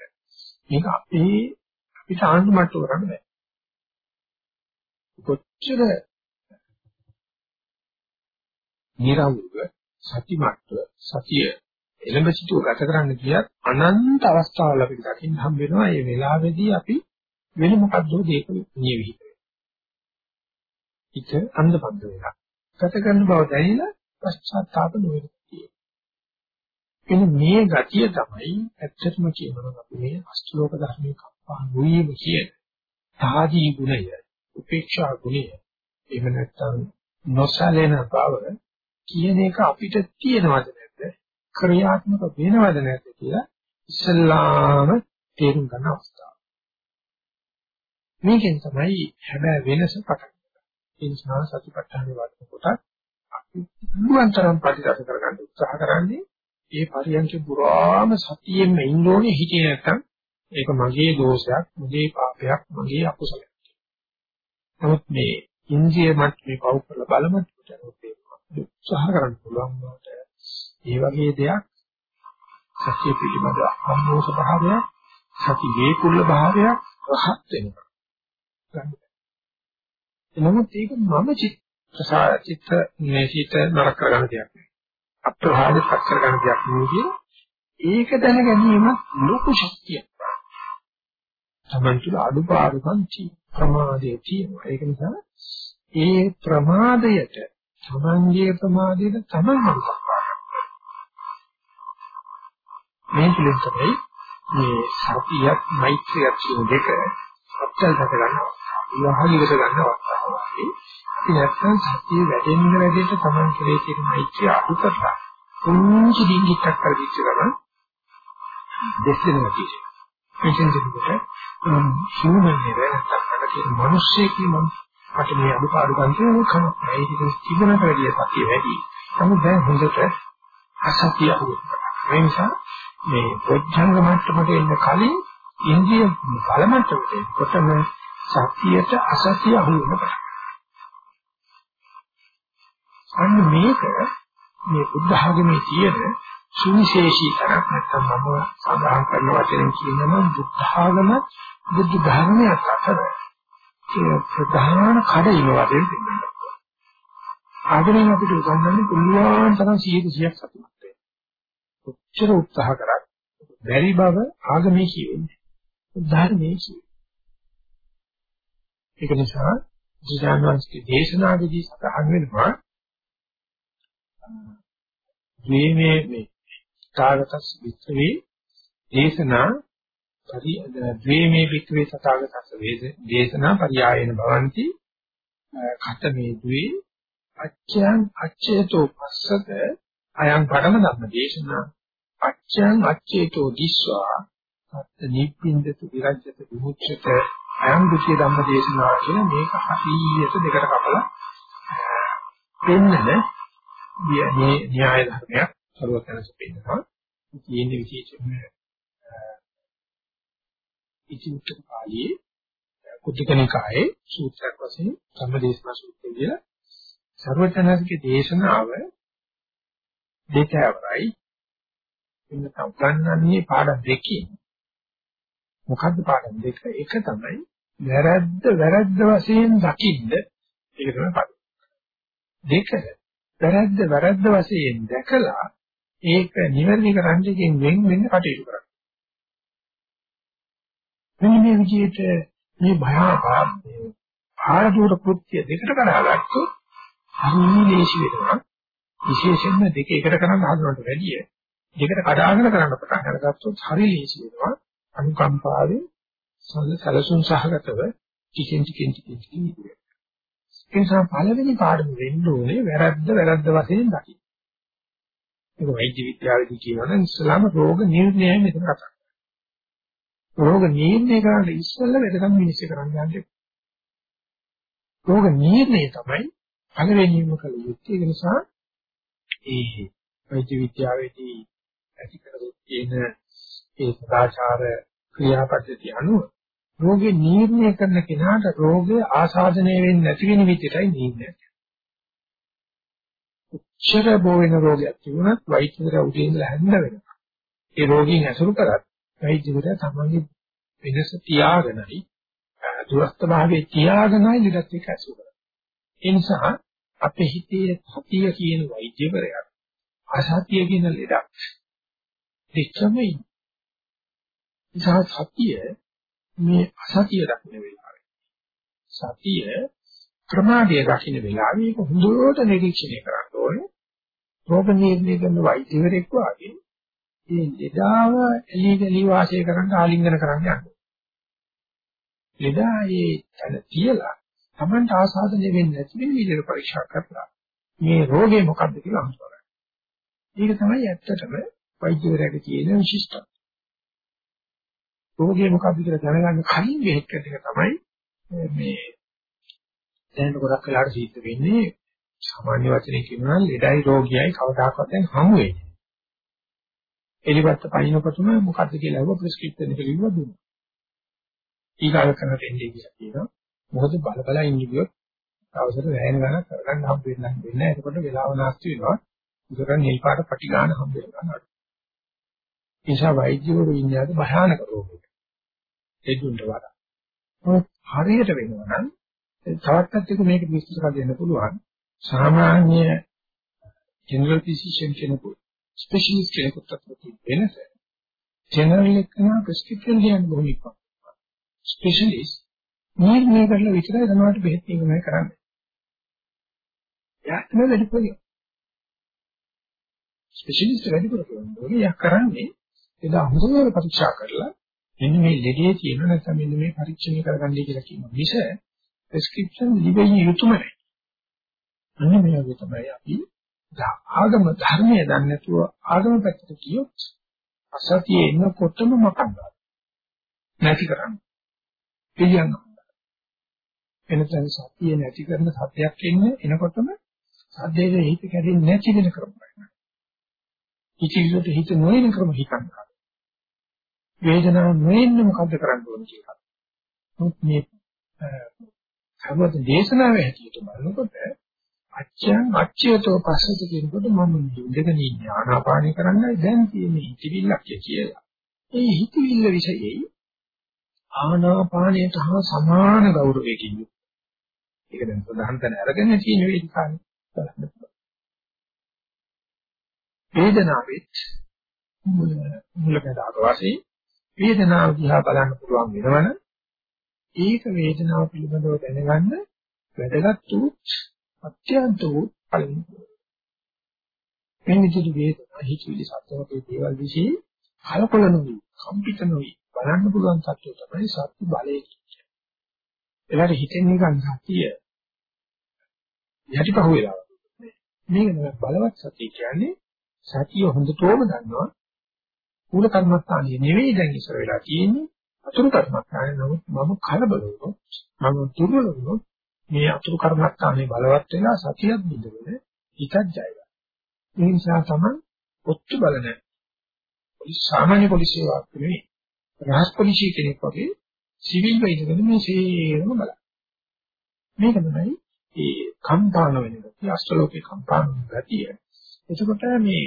මේක අපේ අපිට ආන්දු මට්ටම කරන්න බෑ. කොච්චර නිරවුල්ව සතිමත්ව සතිය එළඹ සිටුව ගත කරන්න කියත් අනන්ත අවස්ථාවල අපිට දකින්න හම් වෙනවා. මේ වෙලාවේදී අපි වෙන මොකද්ද දෙයක නියවිත හිත අන්ධබද්ධ වෙලා. ගත කරන බව දැනিলা පශ්චාත්තාප නොවෙන්නේ එන්න මේ ගතිය තමයි ඇත්තටම කියනවා අපි මේ අෂ්ටලෝක ධර්මයේ කප්පා නොවීම කියන තාදී ගුණය උපේක්ෂා ගුණය. එහෙම නැත්නම් නොසලෙන බව කියන එක අපිට තියෙනවද නැද්ද? ක්‍රියාත්මක වෙනවද නැද්ද කියලා ඉස්සල්ලාම තේරුම් ගන්න අවස්ථාව. මේකෙන් තමයි හැබැයි වෙනස පටන් ගන්න. ඒ නිසා සතිපට්ඨාන වඩන කොට අපි මුලන්තරම් ප්‍රතිගත කරගන්න උත්සාහ කරන්නේ ඒ පරියන්ක පුරාම සතියෙම ඉන්න ඕනේ හිතේ නැත්තම් ඒක මගේ දෝෂයක්, මගේ පාපයක්, මගේ අකුසලයක්. නමුත් මේ ඉන්ද්‍රිය මට්ටමේ පවු කරලා බලමත් උත්සාහ කරන්න පුළුවන් වුණාට ඒ වගේ දෙයක් සත්‍ය පිළිබඳ අමෝස භාවය සති වේකුල්ල භාවය රහත් වෙනවා. නමුත් ඒක මම චිත්ත චිත්ත නේසිත නරක කරගන්න දෙයක් නෙවෙයි. අප්‍රහාද පත් කරගන්න දෙයක් නෙවෙයි. ඒක දැන ගැනීම ලොකු ශක්තියක්. තමන් තුළ අඩුපාඩුකම් ප්‍රමාදයේ තියෙනවා. ඒක නිසා ඒ ප්‍රමාදයට තමන්ගේ ප්‍රමාදයට තමන් මතක් මේ පිළින් තමයි මේ සතියත් මෛත්‍රියත් කියන දෙක අත්‍යල් දැක ගන්නවා. ඉවහලිවට ගන්න අවස්ථාවයි. අපි නැත්තම් සතිය වැඩෙන්න වැඩෙන්න තමන් කෙරේ තියෙන මෛත්‍රිය අඩු කරලා පුංචි දිගිටක් කරදිච්ච ගමන් දෙස් දෙනවා කියන්නේ. මෙතෙන් දෙනකොට හියුමන් නේ නැත්තම් මට කියන මිනිස්සෙක් මම මට මේ අඩුපාඩුකම් තියෙනවා කම ඒක තිබුණට වැඩිය සතිය වැඩි. නමුත් දැන් හොඳට අසතිය වුණා. ඒ නිසා මේ පොච්චංග මට්ටමට එන්න කලින් ඉන්දිය බල මට්ටමට එනකොටම සතියට අසතිය අහු වෙනවා. අන්න මේක මේ බුද්ධ ආගමේ තියෙන සුවිශේෂී තරක් නැත්නම් මම සඳහන් කරන වචනෙන් කියනවා බුද්ධ ආගම බුද්ධ ධර්මයක් අතර ඒ ප්‍රධාන කඩයිම වශයෙන් තියෙනවා. ආගමෙන් අපිට උගන්වන්නේ පුළුවන් තරම් 100ක් සතුටක් වෙන්න. කොච්චර උත්සාහ කරත් බැරි බව ආගමේ කියන්නේ. ධර්මයේ කියන්නේ. ඒක නිසා බුදුසානන්සේගේ දේශනාවේදී සඳහන් වෙනවා මේ මේ කාගතස් විත්‍රේ දේශනා පරි ද්වේමේ වික්‍රේ තථාගතස්ස දේශනා පරියායන භවಂತಿ කතමේ ද්වේ අච්ඡයන් අච්ඡේතෝ පස්සත අයං පඩම ධම්ම දේශනා. අච්ඡයන් අච්ඡේතෝ දිස්වා. සත්‍ය නිප්පින්දතු විරජ්‍යත විමුච්ඡත අයං දුතිය ධම්ම දේශනා කියන මේක හරියට දෙකට කපලා දෙන්නද මේ න්‍යාය ධර්මයක් සරුවතනස පෙන්නනවා තියෙන විශේෂම ඉතිඋත්තර පාළියේ කුද්ධකනිකායේ සූත්‍රයක් වශයෙන් සම්මදේශනා සූත්‍රය කියලා සර්වඥාන්සේගේ දේශනාව දෙකවරයි. එන්න සම්පන්නන්නේ පාඩම් දෙකකින් මොකද්ද පාඩම් දෙක? එක තමයි වැරද්ද වැරද්ද වශයෙන් දකින්න ඒක තමයි පාඩම. දෙක වැරද්ද වැරද්ද වශයෙන් දැකලා ඒක නිවැරදි කරන්නකින් වෙන් වෙන්න කටයුතු කරන්න. මෙන්න මේ විදිහට මේ භයාපාරේ ආරදුර කෘත්‍ය දෙකට කඩාගත්තොත් හරිය ලේසි වෙනවා විශේෂයෙන්ම දෙක එකට කරන් හදනවට වැඩිය දෙකට කඩාගෙන කරන්න පටන් අරගත්තොත් හරි ලේසි වෙනවා අනුකම්පාවෙන් සැලසුම් සහගතව ටිකෙන් ටිකෙන් ටිකෙන් ටිකෙන් ඒ නිසා පළවෙනි පාඩම වෙන්න ඕනේ වැරද්ද වැරද්ද වශයෙන් දකින්න. ඒක වෛද්‍ය විද්‍යාවේදී කියනවනම් ඉස්ලාම රෝග නිర్ణයයි මෙතන කතා කරන්නේ. රෝග නිర్ణය කරන්න ඉස්සෙල්ලා වැඩකම් මිනිස්සු කරන්නේ නැහැ. රෝග නිర్ణය තමයි පළවෙනිම කළ යුත්තේ. ඒ නිසා ඒ වෛද්‍ය විද්‍යාවේදී ඇති කරගෙන තියෙන ඒ සදාචාර ක්‍රියාපද්ධති අනුව රෝගේ නිర్ణය කරන කෙනාට රෝගය ආසාදනය වෙන්නේ නැති වෙන විදිහටයි නිర్ణය කරන්නේ. උච්චර බෝ වෙන රෝගයක් තිබුණත් වෛද්‍යවර උදේ ඉඳලා හැඳ වෙනවා. ඒ රෝගීන් ඇසුරු කරත් වෛද්‍යවර තමන්ගේ වෙනස තියාගෙනයි දුරස්ත භාවයේ තියාගෙනයි ඊටත් එක ඇසුරු කරන්නේ. ඒ නිසා අපේ හිතේ සතිය කියන වෛද්‍යවරයා අසතිය කියන ලෙඩක් දෙකමයි. නිසා සතිය මේ අසතිය දකින්න වෙලාවේ සතිය ප්‍රමාදයේ දකින්න වෙලාවේ ඒක හොඳට නිරීක්ෂණය කරන්න ඕනේ. රෝග නිర్ణය කරන වෛද්‍යවරයෙක් වාගේ ඒ ලෙඩාව එළි ගලි වාසය කරන්න ආලිංගන කරන්න යනවා. ලෙඩා ඒ තන තියලා Tamanට ආසාදනය වෙන්නේ නැති වෙන විදිහට පරීක්ෂා කරලා මේ රෝගේ මොකක්ද කියලා අහනවා. ඒක තමයි ඇත්තටම වෛද්‍යවරයාගේ තියෙන විශිෂ්ටත්වය. රෝගේ මොකක්ද කියලා දැනගන්න කලින් බෙහෙත් කරන එක තමයි මේ දැන් ගොඩක් වෙලාවට සිද්ධ වෙන්නේ සාමාන්‍ය වචනේ කියනවා නම් ලෙඩයි රෝගියයි කවදාකවත් දැන් හමු වෙන්නේ. එලිපත්ත පයින්නකොටම මොකද්ද කියලා අහුව ප්‍රෙස්ක්‍රිප්ෂන් එක ලිව්වා දුන්නා. ඊගාව කරන දෙන්නේ කියලා කියනවා. මොකද බල බල ඉන්න ගියොත් අවසර වැයෙන ගණන් කරගන්න හම්බ වෙන්නේ නැහැ. එතකොට වෙලාව නාස්ති වෙනවා. උදේට නිල් පාට පටි ගන්න හම්බ වෙනවා. ඒ නිසා වෛද්‍යවරු ඉන්නේ භයානක රෝගයක. ඒ දුන්නට වඩා. මොකද හරියට වෙනවා නම් තවත් පැත්තක මේක විස්තර කරලා දෙන්න පුළුවන්. සාමාන්‍ය ජෙනරල් ෆිසිෂියන් කෙනෙකුට ස්පෙෂලිස්ට් කෙනෙකුට අතර වෙනස. ජෙනරල් එකන ප්‍රෙස්ක්‍රිප්ෂන් කියන බොහොම ඉක්මන. ස්පෙෂලිස්ට් නිර්ණය කරලා විතරයි තමයි බෙහෙත් නිර්ණය කරන්නේ. එයා තමයි වැඩි කරන්නේ. ස්පෙෂලිස්ට් වැඩි කරන්නේ. එයා කරන්නේ එදා හොඳට පරීක්ෂා කරලා මෙන්න මේ ලෙඩේ තියෙන නැත්නම් මෙන්න මේ පරීක්ෂණය කරගන්නයි කියලා කියනවා. මිස ප්‍රෙස්ක්‍රිප්ෂන් ලිවෙන්නේ යුතුයම නැහැ. අන්න මේ වගේ තමයි අපි ආගම ධර්මයේ දන්නේ නැතුව ආගම පැත්තට ගියොත් අසතියේ එනකොටම මකන්නවා. නැති කරන්නේ. පිළියනවා. එනතන සතිය නැති කරන සත්‍යයක් එන්නේ එනකොටම සද්දේ හිත කැදෙන්නේ නැති වෙන ක්‍රමයක්. ඉතිරියට හිත නොයන ක්‍රම හිතන්න. වේදනාව නොයෙන්න මොකද්ද කරන්න ඕන කියලා. මොකද මේ සමත දේශනාවේ හැටියට බලනකොට අච්ඡං අච්ඡයතෝ පස්සට කියනකොට මම ඉඳගෙන ඉන්නේ ආනාපානි කරන්නයි දැන් තියෙන්නේ හිතවිල්ලක් කියලා. ඒ හිතවිල්ල විශේෂයි ආනාපානයට හා සමාන ගෞරවයකින් යුක්ත. ඒක දැන් ප්‍රධාන තැන අරගෙන තියෙන වේදිකාවේ බලන්න පුළුවන්. වේදනාවෙත් මුලකදාක වශයෙන් වේදනාව දිහා බලන්න පුළුවන් වෙනවන ඒක වේදනාව පිළිබඳව දැනගන්න වැදගත් වූ අත්‍යන්ත වූ පළවෙනි. මේ විදිහට වේදනා හිතවිලි සත්‍යවකේ දේවල් વિશે කලකොල නොවි, කම්පිත නොවි බලන්න පුළුවන් සත්‍යය තමයි සත්‍ය බලය කියන්නේ. ඒකට හිතෙන් නිකන් සතිය. යටිපහුවෙලා. මේක තමයි බලවත් සතිය කියන්නේ සතිය හොඳටම දන්නවා. මූල කර්මස්ථානයේ නෙවෙයි දැන් ඉස්සර වෙලා තියෙන්නේ අතුරු කර්මස්ථානේ නමුත් මම කලබල වුණොත් මම දුර්වල වුණොත් මේ අතුරු කර්මස්ථානේ බලවත් වෙලා සතියක් බිඳවෙන හිතක් ජයගන්න. ඒ නිසා තමයි ඔච්ච බලන. පොලිස් සාමාන්‍ය පොලිස් සේවාවක් නෙවෙයි. රහස් පොලිසිය කෙනෙක් වගේ සිවිල් වෙයිදගෙන මේ සේරම බලන්න. මේක තමයි ඒ කම්පාන වෙන ගතිය අෂ්ටලෝකේ කම්පාන වෙන ගතිය. එතකොට මේ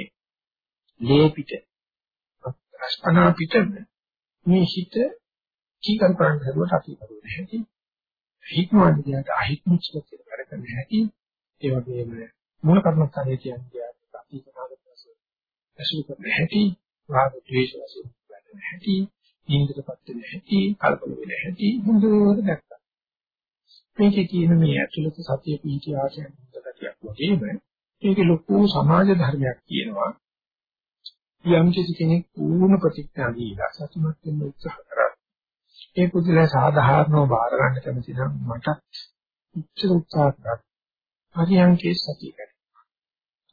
ලේ පිට අස්පනා පිට මේ හිත කීකරු කරන්න හදුවට අපි කරුවේ නැති. හිතවල දිහාට අහිත්මිච්ච කියලා වැඩ කරන්න හැටි. ඒ වගේම මූල කර්මස්ථානයේ කියන්නේ අපි කනාගතස ඇසුරු කරන්න හැටි, රාග ද්වේෂ වශයෙන් වැඩ හැටි, නින්දටපත් වෙන හැටි, කලබල වෙන හැටි හොඳට දැක්කා. මේකේ තියෙන මේ ඇතුළත සතිය පිහිටි ආශයන් හොඳටක් වගේම ඒකේ ලොකු සමාජ ධර්මයක් කියනවා. යම් කෙනෙක් පූර්ණ ප්‍රතිඥා දීලා සතුටුමත් වෙන්න උත්සාහ කරා. ඒ පුදුලා සාධාරණව බාර ගන්න කැමති නම් මට ඉච්ඡා උත්සාහ කරා. හරියන්කේ සතිය කරනවා.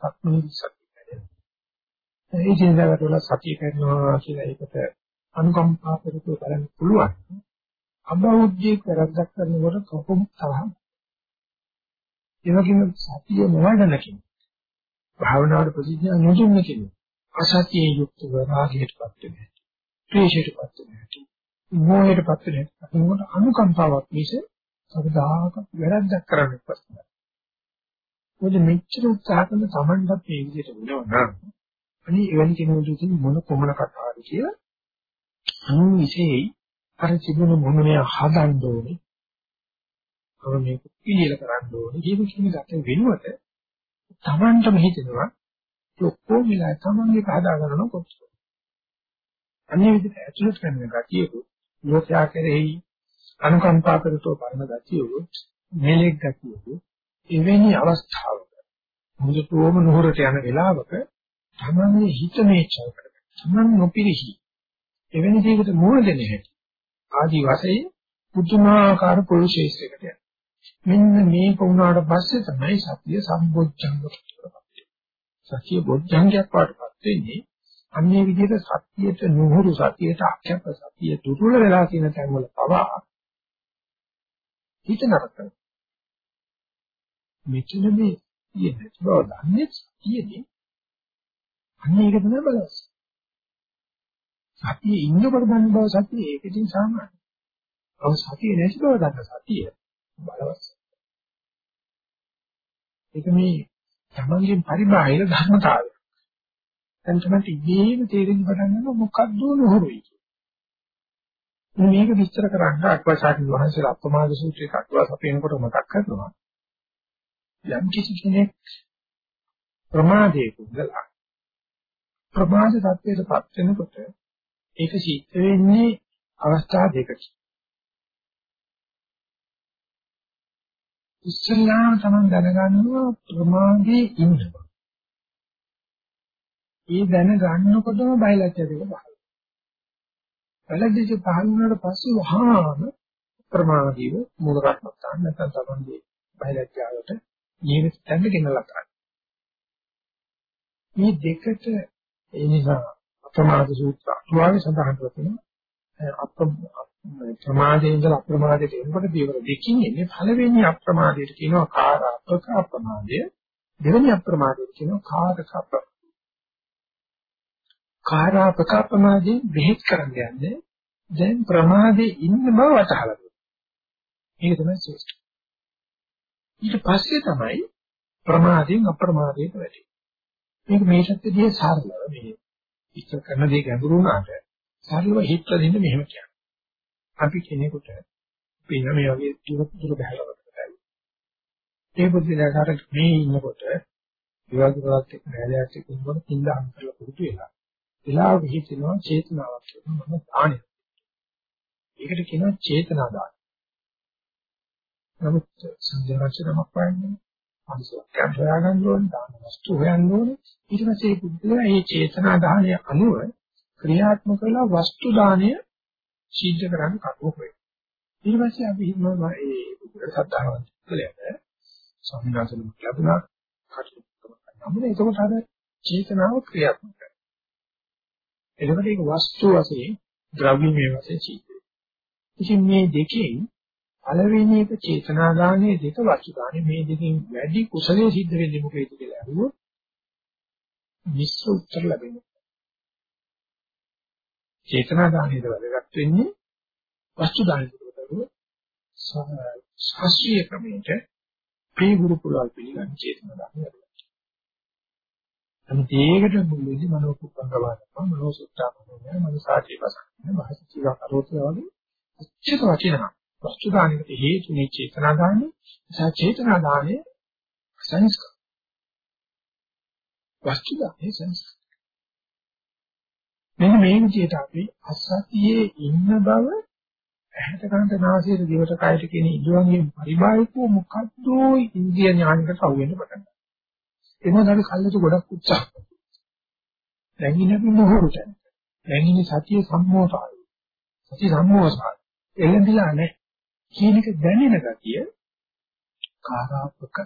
සත්‍මී සතිය කරනවා. ඒ ජීවිතවල වල සතිය කරනවා කියලා ඒකට අනුකම්පා කරපු බලන්න පුළුවන්. අබෞද්ධයෙක් වැරද්දක් කරනකොට කපුම් තරහ. ඒ වගේම සතිය නොවැඩන කෙනෙක්. භාවනාවට ප්‍රතිඥා නොදුන්න කෙනෙක්. අසතියේ යුක්තව රාගයටපත් වෙන්නේ. ද්වේෂයටපත් වෙන්නේ. මොහයටපත් වෙන්නේ. ඒකට අනුකම්පාවක් මිස කවදාක වැරද්දක් කරන්න එපා. මොකද මෙච්චර උත්සාහ කරන Tamanටත් මේ විදිහට වෙනවා නම් අනේ එවැනි කෙනෙකුට මොන කොමන කතාවද කියලා අනුන් විශේෂයි අර තිබුණ මොනමය හදන්න ඕනේ. අර මේක පිළිල කරන්න ඕනේ. ජීවිත කියන ගත වෙනුවට Tamanටම හිතෙනවා ඔක්කොම විලා තමන්ගේ හදා ගන්න කොච්චර. අනේ විදිහට ඇතුළත් කරන ගතියක ලෝකයා කෙරෙහි අනුකම්පා කරතෝ පරම ගතියොත් මෙලෙක් ගතියක එවැනි අවස්ථාවක මුදුතෝම නුහරට යන වෙලාවක තමන්ගේ හිත මේචල් කරගන්න. තමන් නොපිරිහි. එවැනි දෙයකට මුහුණ දෙන්නේ හැටි. ආදි වශයෙන් පුදුමාකාර පොලිශේෂයකට යනවා. මෙන්න මේක වුණාට පස්සේ තමයි සත්‍ය සම්බොච්චංග සතිය බොද්ධංගයක් වඩපත් වෙන්නේ අන්නේ විදිහට සතියට නුහුරු සතියට අක්ෂප සතිය දුර්වල වෙලා තියෙන තැන්වල පවා හිත නරක මෙතන මේ තියෙන බව දන්නේ සතියනේ අන්නේ ඒක තමයි බලස් සතියේ ඉන්නකොට දන්න බව සතිය ඒක ඉතින් සාමාන්‍යයි. ඔව් සතිය නැති බව දන්න සතිය බලවත්. ඒක මේ තමන්ගේ පරිබාහිර ධර්මතාවය. දැන් තමයි ඉබේම තේරෙන්න පටන් ගන්න මොකක්ද නෝරුයි. මේක විස්තර කරන්න අක්වාසාරි වහන්සේලා අප්‍රමාද සූත්‍රයේ අක්වාස අපේනකොට මතක් කරනවා. යම් කිසි කෙනෙක් ප්‍රමාදයේ කුදලා ප්‍රමාද tattweටපත් වෙනකොට ඒක සිද්ධ වෙන්නේ අවස්ථා දෙකකින්. ඉස්සල්ලාම තමයි දැනගන්නවා ප්‍රමාදයේ ඉන්නවා. ඒ දැනගන්නකොටම බයලජ්‍ය දෙක පහළ. බයලජ්‍ය පහළ වුණාට පස්සේ වහාම ප්‍රමාදීව මූල කර්මස්ථාන නැත්නම් තමයි බයලජ්‍යාවට ජීවිත තැන්න ගෙනලා ගන්න. මේ දෙකට ඒ නිසා අප්‍රමාද සූත්‍ර. අටුවාවේ සඳහන් කරනවා ප්‍රමාදයෙන් ඉඳලා අප්‍රමාදයට එනකොට දීවර දෙකින් එන්නේ පළවෙනි අප්‍රමාදයට කියනවා කාරාපක අප්‍රමාදය. දෙවෙනි අප්‍රමාදයට කියනවා කාරක අප්‍රමාදය. කාරාපක අප්‍රමාදයෙන් බෙහෙත් කරන්න යන්නේ දැන් ප්‍රමාදේ ඉන්න බව වටහලා දෙනවා ඒක තමයි ශ්‍රේෂ්ඨ. ඊට පස්සේ තමයි ප්‍රමාදයෙන් අප්‍රමාදයට වැටෙන්නේ. මේක මේ සත්‍යදී සාරලව මේ ඉස්සර කරන දේ ගැඹුරු වුණාට සාරලව හිතලා දෙන්න මෙහෙම කියනවා අපි කෙනෙකුට පින මේ වගේ දුර දුර බහැලවකට ඒ බුද්ධිලාකට මේ ඉන්නකොට විවාදවලත් එක්ක බහැලයක් එක්ක ඉන්නකොට කිඳාම් කරලා පුරුදු වෙලා වෙලාව විහිදෙනවා චේතනාවක් කියනවා මම දානය. ඒකට කියනවා චේතනා දාන. නමුත් සංජානනයක් වයින්නේ අනිසෝක්යන් හොයාගන්න ඕනේ දාන වස්තු හොයන්න ඕනේ ඊට පස්සේ බුද්ධලා මේ චේතනා දානය අනුව ක්‍රියාත්මක කළා වස්තු දානය සිද්ධ කරන්න කටුව වෙයි. ඊට පස්සේ අපි හිතනවා ඒ සද්ධාවන්ත කලයට ස්වාමීන් වහන්සේට ලැබුණා කටුව කරනවා. එතකොට අර චේතනාව ක්‍රියාත්මක කරනවා. එතකොට ඒක වස්තු වශයෙන් ද්‍රව්‍යමය වශයෙන් සිද්ධ වෙනවා. ඉතින් මේ දෙකෙන් පළවෙනි එක චේතනා දානයේ දෙක වස්තු දානයේ මේ දෙකෙන් වැඩි කුසලයේ සිද්ධ වෙන්නේ මොකේද කියලා අහුවොත් මිශ්‍ර උත්තර ලැබෙනවා. චේතනා දානයේද වැදගත් වෙන්නේ වස්තු දානයේද ශාස්ත්‍රීය ක්‍රමයට මේ ගුරු කුලල් පිළිගන්න චේතනා දානය වැදගත්. අනිත් ඒකට මුලින්ම මනෝ කුප්පංගවාදම මනෝ සුත්තාපනය මනසාචි වසන භාෂ ජීව කරෝතය වගේ අච්චර වටිනා වස්තු දානයකට හේතුනේ චේතනා දානය නිසා චේතනා දානය සංස්කාර වස්තු දානය සංස්කාර මෙන්න මේ විදිහට අපි අසතියේ ඉන්න බව ඇහැට කනට නාසයට දිවට කයට කියන ඉන්ද්‍රියන්ගේ පරිබාහිකව මොකද්ද ඉන්ද්‍රිය ඥානකට අවුෙන්න පටන් ගන්නවා. ඒ මොකද අපි කල්ලාට ගොඩක් උත්සාහ කරනවා. දැන් ඉන්නේ අපි මොහොතට. දැන් ඉන්නේ සතිය සම්මෝසාවයි. සතිය සම්මෝසාවයි. එළඹිලා නැහැ. කියන එක දැනෙන ගතිය කාරාපක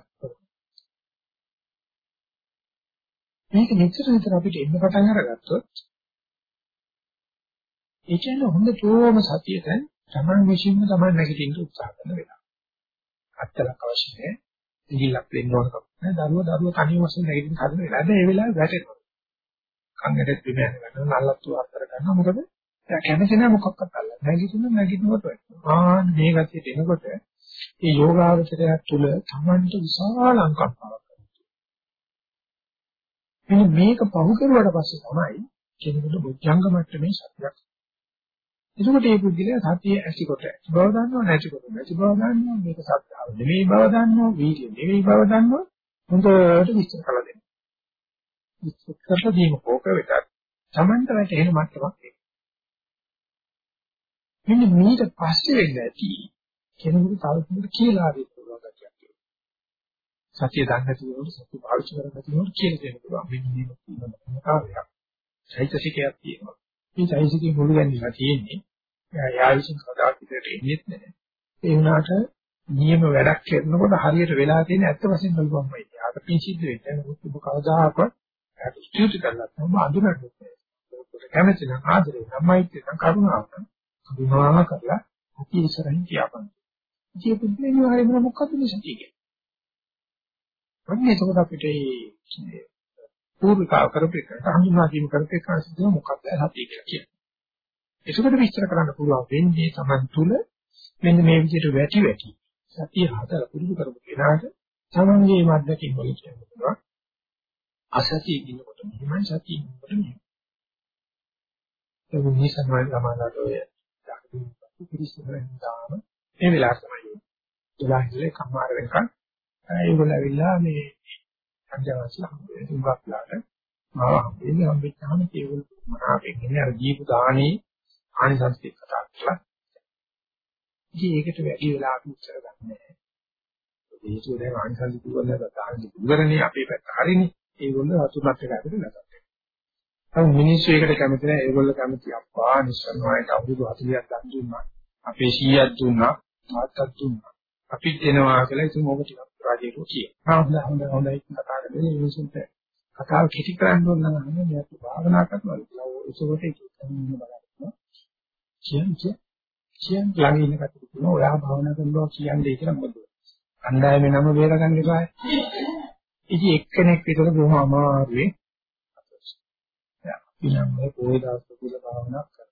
මේක නිතර නිතර අපිට එන්න පටන් අරගත්තොත් ඒ කියන්නේ හොඳටම සතියට තමන් විශ්ින්ම තමන් නැගිටින්න උත්සාහ කරන වෙලාව. අත්තලක් අවශ්‍ය නැහැ. ඉගිල්ලක් වෙන්න ඕන කම නැහැ. දරුව දරුව තනියම වශයෙන් නැගිටින්න හදන වෙලාව. ඒ වෙලාවේ වැටෙනවා. කංගඩේ පිමෑන ගන්න නල්ලත්තු අත්තර ගන්නවා. මොකද එයා කැමති නැහැ මොකක්වත් අල්ලන්න. නැගිටින්න නැගිටිනකොට වැටෙනවා. ආ මේ ගතියට එනකොට මේ යෝගාවචරය තුළ තමන්ට විශාල අංකම්පාවක් මෙන්න මේක පහු කරුවාට පස්සේ තමයි කෙනෙකුට බුද්ධංග මට්ටමේ සත්‍යයක් එතකොට මේ පුද්ගලයා සතිය ඇසිකොට බව දන්නව නැතිකොට නැති බව දන්නව මේක සත්‍යාව නෙවෙයි බව දන්නව වීර්ය නෙවෙයි බව දන්නව හොඳට විස්තර කරලා දෙන්න. විස්තර කරලා දීම කෝක වෙතත් Tamanට වැටෙන මට්ටමක් ඒක. මෙන්න මේක පස්සේ වෙන්න ඇති කෙනෙකුට තවදුරටත් කියලා දෙන්න පුළුවන් ගැටියක් තියෙනවා. සතිය දන්නේ නැති වුණොත් සතිය පාවිච්චි කරන්නේ නැති වුණොත් කියලා දෙන්න පුළුවන්. මෙන්න මේක තියෙනවා. කාර්යයක්. චෛතසිකයක් තියෙනවා. මේ චෛසිකේ මුළු ගැනීමලා තියෙන්නේ. යාවිසින් කවදාත් ඉදිරියට එන්නේ නැහැ. ඒ වුණාට නියම වැඩක් කරනකොට හරියට වෙලා තියෙන ඇත්ත වශයෙන් බලපුවමයි. ආක පින් සිද්ධ වෙන්නේ. මොකද ඔබ කවදාකවත් ඒක ස්තුති කරලා තමයි අඳුරන්නේ. ඔබට කැමති නම් ආදරේ නම්යිත් නම් කරුණාවක් කරුණාව කරලා අපි ඉස්සරහින් කියපන්. ඉතින් පුදුමනේ හරියම මොකක්ද මේ සතිය කියන්නේ. අන්න එතකොට අපිට මේ පූර්විකාව කරපේක හඳුනා ගැනීම කරපේක සිදුව මොකක්ද සතිය කියලා කියන්නේ. ඒකට විස්තර කරන්න පුළුවන් වෙන්නේ Taman තුල මෙන්න මේ විදිහට වැටි වැටි සතිය හතර පුරුදු කරපු කෙනාට තමන්ගේ මද්දකින් වලින් කියන්න පුළුවන්. අසතිය ඉන්නකොට මෙහෙමයි සතිය ඉන්නකොට මෙහෙමයි. ඒ වගේ සමාන සමානට ඔය පිළිස්සෙන් දාම මේ වෙලාව තමයි. දොළහිලේ කමාර වෙනකන් ඒගොල්ලෝ ඇවිල්ලා මේ සංජානසලා හම්බෙන්නුම්ගක්ලාට මාව හම්බෙන්නේ හම්බෙච්චාම ඒගොල්ලෝ මනාවෙන් ඉන්නේ අර ජීව දානේ ආනිසංස කතා කරලා. ඉතින් ඒකට වැඩි වෙලා අපි උත්තර ගන්න නැහැ. හේතුව දැන් ආනිසංස කිව්වොත් දාන දුරනේ අපේ පැත්ත හරිනේ. ඒගොල්ලෝ අතුමත් එක අපිට නැතත්. අර මිනිස්සු ඒකට කැමති නැහැ. ඒගොල්ලෝ කැමති අප්පා නිස්සන්වායට අවුරුදු 40ක් දන් දුන්නා. අපේ 100ක් දුන්නා. තාත්තක් දුන්නා. අපිත් දෙනවා කියලා ඉතින් ඕක ටිකක් රාජේට කිය. හොඳ හොඳ හොඳයි කතා කරන්නේ මිනිස්සුන්ට කතාව කෙටි කරන්න ඕන නම් අහන්නේ මේ අපි භාවනා කරනවා කියලා ඒකෝට ඒක තමයි බලන්න. කියන්නේ කියන්නේ ළඟ ඉන්න කටට කියනවා ඔයා භාවනා කරනවා කියන්නේ කියලා මොකද? අණ්ඩායමේ නම බේරගන්න එපා. ඉතින් එක්කෙනෙක් විතර බොහොම අමාරුවේ ඉනම් මේ පොයේ දවස් වල භාවනා කරනවා.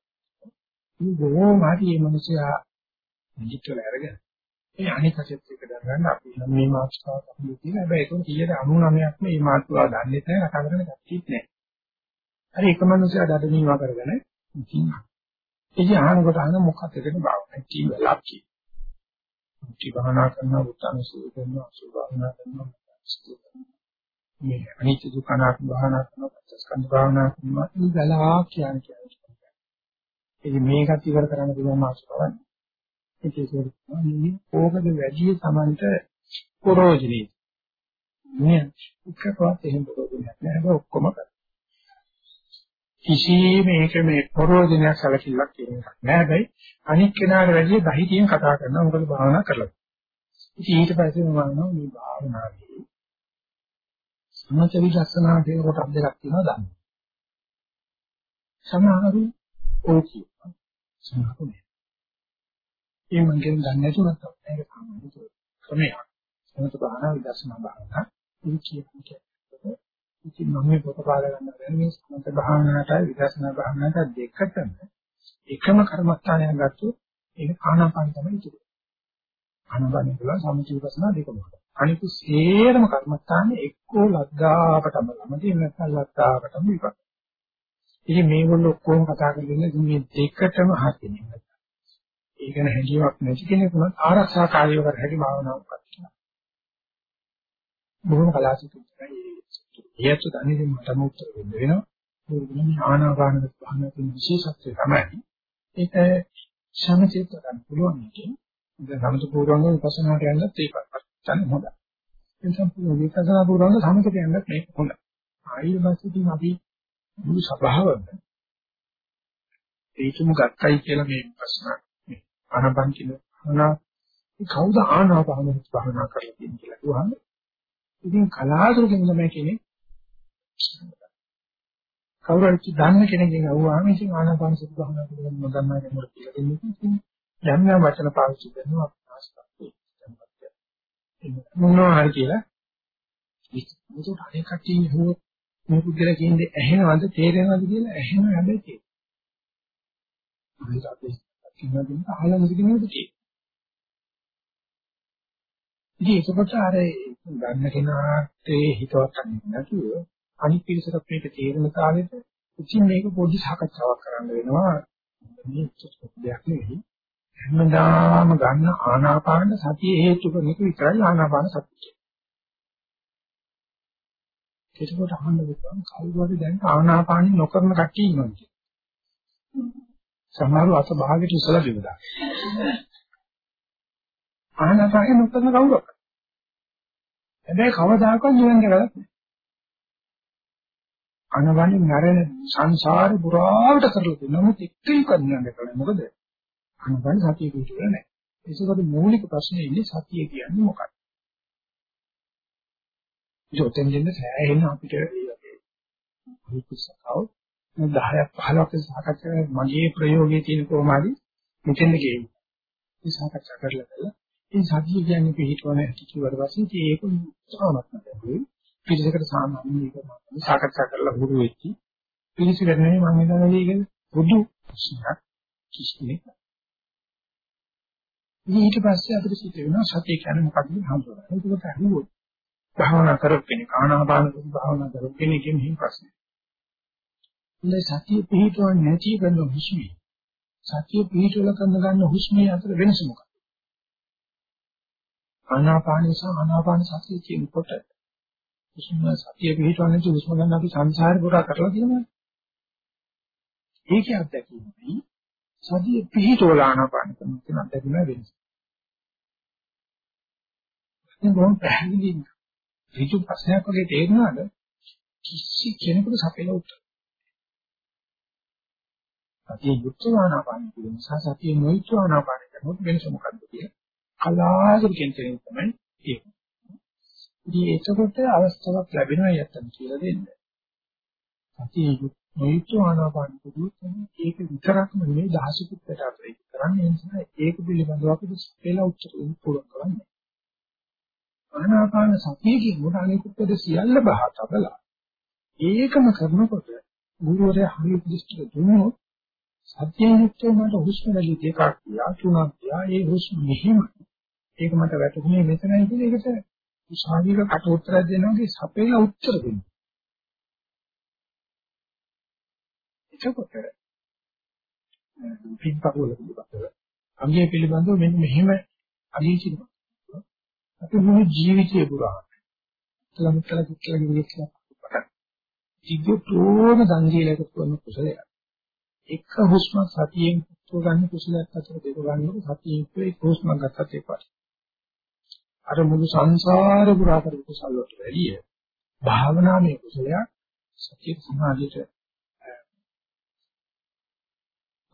මේ බොහොම හරි මේ මිනිසයා නිදිට වල අරගෙන ඒ අනිත් පැත්තට එක දරගන්න අපි නම් මේ මාතෘකාව අපි කියන හැබැයි ඒක 99ක්ම මේ මාතෘකාව දන්නේ නැහැ කතා කරන්න ගැටිත් නැහැ. හරි එක මිනිසයා දඩනීවා කරගෙන ඉතින් ඉතින් අහනකොට අහන මොකක්ද කියන භාවනා කී වෙලක් කී. මුටි භාවනා කරනවා උත්තම සූ කරනවා සුභාවනා කරනවා මේ අනිත්‍ය දුක්ඛ අනාත්ම භාවනා කරනවා පංචස්කන්ධ භාවනා කරනවා ඉඳලා කියන කියන්නේ. ඉතින් මේකත් ඉවර කරන්න පුළුවන් මාතෘකාවක්. ඒකේ කියන්නේ ඕකද වැඩි සමන්ත පරෝජනේ. මේ එකකවත් එහෙම පරෝජනයක් නෑ හැබැයි ඔක්කොම කරා. කිසිම මේක මේ පරෝජනයක් සැලකිල්ලක් කියන එකක් නෑ හැබැයි අනික් කෙනාට වැඩි දහිතියෙන් කතා කරනවා මොකද භාවනා කරලා. ඉතින් ඊට පස්සේ මම අහනවා මේ භාවනාවේ සමථ විදර්ශනා කියන කොටස් දෙකක් තියෙනවා දන්න. සමහරු ඕක කියනවා. සමහරු නෑ. ඒ මං කියන දන්නේ නැතුව මේක සාමාන්‍ය ක්‍රමයක්. සමථ භාවනා විදර්ශනා භාවනා මේ කියන්නේ. ඉතින් මම මේ පොත පාද ගන්න බැරි මේ සමථ භාවනාවට විදර්ශනා භාවනාවට දෙකටම එකම කර්මස්ථානයක් ගත්තොත් ඒක ආනාපාන තමයි ඉතුරු. ආනාපාන කියලා සමථ විදර්ශනා දෙකම. අනිකු සේරම කර්මස්ථානේ එක්කෝ ලද්දාවටම ළමදී නැත්නම් ලද්දාවටම විපත්. ඉතින් මේගොල්ලෝ ඔක්කොම කතා කරගෙන මේ දෙකටම හතිනේ. ඒ ගැන හැඟීමක් නැති කෙනෙකුට ආරක්ෂා කාර්යය කර හැකි භාවනාවක් කරනවා. බොහොම කලාතුරකින් ඒත් දන්නේ මටම උත්තර දෙන්න වෙනවා. මේ ආනාපාන භාවනාවේ විශේෂත්වය තමයි ඒක සමචිත්ත ගන්න පුළුවන් එකේ දැන් සමත පූර්වංග විපස්සනාට යන්නත් ඒකත් තමයි හොඳයි. ඒ සම්පූර්ණ විපස්සනා පූර්වංග සමතට යන්නත් මේක හොඳයි. ආයෙත් පස්සේ අපි මුළු සභාවම ඒකම ගත්තයි කියලා මේ විපස්සනා ආනාපාන කියන භාවනා කවුද ආනාපාන භාවනා කරලා තියෙන්නේ කියලා අහුවහම ඉතින් කලාතුරකින් තමයි කියන්නේ කවුරු හරි දන්න කෙනෙක්ගෙන් අහුවාම ඉතින් ආනාපාන සති භාවනා කරන මොදන්නා කෙනෙකුට කියලා දෙන්නේ ඉතින් යම් යම් වචන පාවිච්චි කරනවා මොනවා හරි කියලා ඒක අනේ කට්ටිය හෝ මේ පුද්ගලයා කියන්නේ ඇහෙනවද තේරෙනවද කියලා ඇහෙනව හැබැයි තේරෙනවා. ඒක අපේ කියනවා දෙන්න අහලා නැති කෙනෙකුට තියෙනවා. ඉතින් ඒකකොට අර ගන්න කෙනාට හිතවත් නැතුව අනිත් පිරිසට මේක තේරෙන කාලෙට ඉතින් මේක පොඩි සාකච්ඡාවක් කරන්න වෙනවා. මේ දෙයක් නෙවෙයි. හැමදාම ගන්න ආනාපාන සතිය හේතු කරන එක විතරයි ආනාපාන සතිය. ඒකකොට අහන්න පුළුවන් කවුරු හරි දැන් ආනාපානි නොකරන කට්ටිය ඉන්නවා කියන්නේ. සමහරව අත භාගයට ඉස්සලා දෙවදා. ආනාපානෙ නොකරන කවුරක්. හැබැයි කවදාකවත් නිවන් දැකලා නැහැ. අනවනි නරන සංසාරේ පුරාවට කරලා තියෙනවා. නමුත් එක්කෙනෙක් නිවන් දැකලා මොකද? අනවනි සතිය පිටුවල නැහැ. ඒකවල මූලික ප්‍රශ්නේ ඉන්නේ සතිය කියන්නේ මොකක්ද? ජොතෙන් දෙන්න සෑහෙන අපිට ඒ වගේ හිතසකව 10ක් 15ක් සාකච්ඡා මගේ ප්‍රයෝගයේ තියෙන කොහොමද මෙතෙන්ද ගේන්නේ. මේ සාකච්ඡා කරලා බලලා ඉතින් සතිය කියන්නේ පිළිතුරන හැටි කිව්වට පස්සේ ඒක උත්සාහවත් නැහැ. පිළිසකට සාමාන්‍ය මේක මම සාකච්ඡා කරලා හුරු වෙච්චි. පිළිසකට නෙමෙයි මම හිතන්නේ ඒක පොදු ප්‍රශ්නයක් කිසිනෙක. ඊට පස්සේ අපිට සිද්ධ වෙනවා සතිය කියන්නේ මොකක්ද හඳුනගන්න. ඒකත් අහුවොත් භාවනා කරපෙන්නේ ආනාපාන භාවනා කරපෙන්නේ කියන හිම් ප්‍රශ්නේ. ඉතින් සතිය පිහිටවන්නේ නැති කරන හුස්මයි. සතිය පිහිටවල කරන ගන්න හුස්මේ අතර වෙනස මොකක්ද? ආනාපාන නිසා ආනාපාන සතිය කියනකොට හුස්ම සතිය පිහිටවන්නේ නැති හුස්ම ගන්න අපි සංසාරේ පුරා කරලා තියෙනවා. ඒකේ අත්දැකීමයි සතිය පිහිටවල ආනාපාන කරන කියන අත්දැකීම වෙනස. දැන් බොහොම පැහැදිලි ඍජු ප්‍රශ්නයක් වගේ තේරුණාද කිසි කෙනෙකුට සපෙල උත්තර. සතිය යුක්ත ආනාපාන කියන නිසා සතිය නොයුක්ත ආනාපාන කරනොත් වෙනස මොකක්ද කියලා කලාතුරකින් කියන තමයි ඒක. ඉතින් එතකොට අවස්ථාවක් ලැබෙනවා යත්තන් කියලා දෙන්න. සතිය නොයුක්ත ආනාපාන කුදුත් ඒක විතරක්ම නෙමෙයි දහසකුත් අතර ඒක කරන්නේ නිසා ඒක පිළිබඳව අපිට සපෙල උත්තර දෙන්න පුළුවන් කරන්නේ. ආනාපාන සතිය කියන අනිකුත්ද සියල්ල බහ තබලා ඒකම කරනකොට ගුරුවරයා හරි දෘෂ්ටික දුන්නොත් සත්‍යයෙන් යුක්තව මට හුස්ම රැලි දෙකක් තියා තුනක් තියා ඒ හුස්ම මෙහෙම ඒක මට වැටුනේ මෙතනයි කියලා ඒකට උසාවියක කට උත්තරයක් දෙනවාගේ සපේලා උත්තර දෙනවා එතකොට පිටපොළ පිළිබඳව අංගය පිළිබඳව මෙන්න මෙහෙම අලීචිනවා අපි මුළු ජීවිතය පුරා ළමතල කිච්චල ගිහින් ජීවිතෝම සංජීලයක කරන කුසලයක්. එක හුස්ම සතියෙන් පුත්ව ගන්න කුසලයක් අතර දෙක ගන්නකොට සතියෙන් එක් හුස්මක් ගත්තත් එපා. අර මුළු සංසාර පුරා කරපු කුසල වලට වැඩිය භාවනාමය කුසලයක් සතිය සමාධියට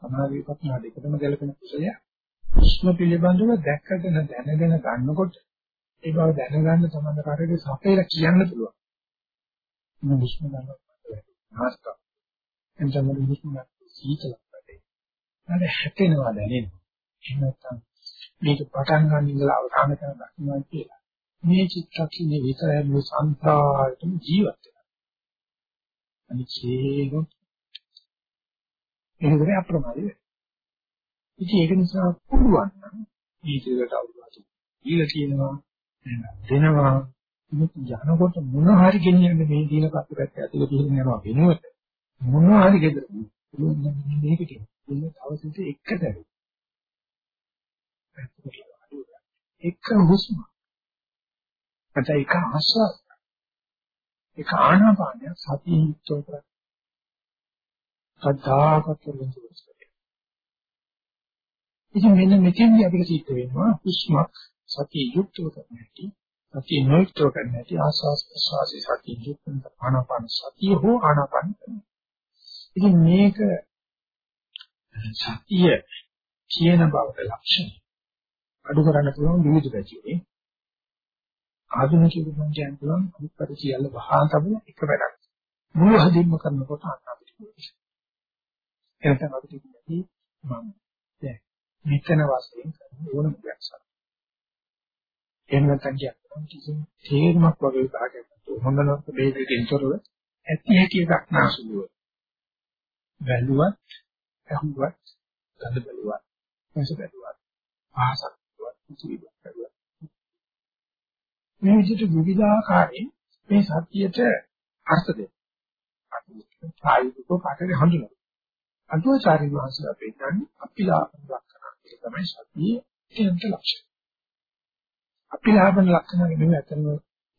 සමාධිය ප්‍රඥා දෙකම ගැලපෙන කුසලයක්. හුස්ම පිළිබඳව දැක්කගෙන දැනගෙන ගන්නකොට ඒ බව දැනගන්න සම්බන්ධ කාර්යයේ සපේලා කියන්න පුළුවන්. මේ හුස්ම ගන්නකොට ආස්ත එතන හුස්ම ගන්න සීතලක් වැඩේ. අර හැටෙනවා දැනෙනවා. එහෙම නැත්නම් මේක පටන් ගන්න ඉඳලා අවසාන කරන දක්නවා කියලා. මේ චිත්තක්ෂණේ විතරයි මේ සංසාරෙම ජීවත් වෙනවා. අනිත් සියලු ඒකේ අප්‍රමාදී වෙනවා. ඉතින් ඒක නිසා පුළුවන් නම් ඊටකට අවුරුදු දීලා කියනවා දෙනවා මේක යනකොට මොන හරි ගෙනියන්නේ මේ දින කප්පකට ඇතුලේ පිළිගෙන යනවා වෙනුවට මොන හරි ගෙදර මේක කියන්නේ තවසෙට එක දැරු. එක හුස්ම. අත එක ආශ්වාස. එක ආනාපානය සතිය යුක්තව කර. සදාකත් වෙනසක්. ඉතින් මෙන්න මෙතෙන්දී අපිට සිද්ධ වෙනවා හුස්මක් සතිය යුක්තව කරන්න හැටි. සතිය නොයුක්තව කරන්න හැටි ආශ්වාස ප්‍රශ්වාසයේ සතිය යුක්තව ආනාපාන සතිය හෝ ආනාපාන කරනවා. ඉතින් මේක සතිය කියන බවට ලක්ෂණ අඩු කරන්න පුළුවන් විවිධ පැතිවලින් ආධුනික විද්‍යාවෙන් කියන්න පුළුවන් අනිත් සියල්ල වහා තබන එක වැඩක් මුළු හදින්ම කරනකොට අන්නාපිට එතන අපිට කියන්නේ මම දැන් මෙතන වශයෙන් කරන ඕනම දෙයක් සත් එහෙම නැත්නම් කියන්න කිසිම තේරුමක් වගේ විභාගයක් නැතුව හොඳ නරක බේදකින් තොරව ඇති හැටි දක්නාසුලුව බැලුවත් ඇහුවත් ගඳ බැලුවත් රස බැලුවත් ආසක් බැලුවත් ජීවිත බැලුවත්. මේ විදිහට විවිධාකාරයෙන් මේ සත්‍යයට අර්ථ දෙන්න. ප්‍රායෝගිකව කාටද හඳුනන. අටුවාචාර්ය වහන්සේලා පෙන්නන්නේ අපිලාපන ලක්ෂණ කියලා තමයි සතියේ තියෙන ලක්ෂණ. අපිලාපන ලක්ෂණ නෙමෙයි අතන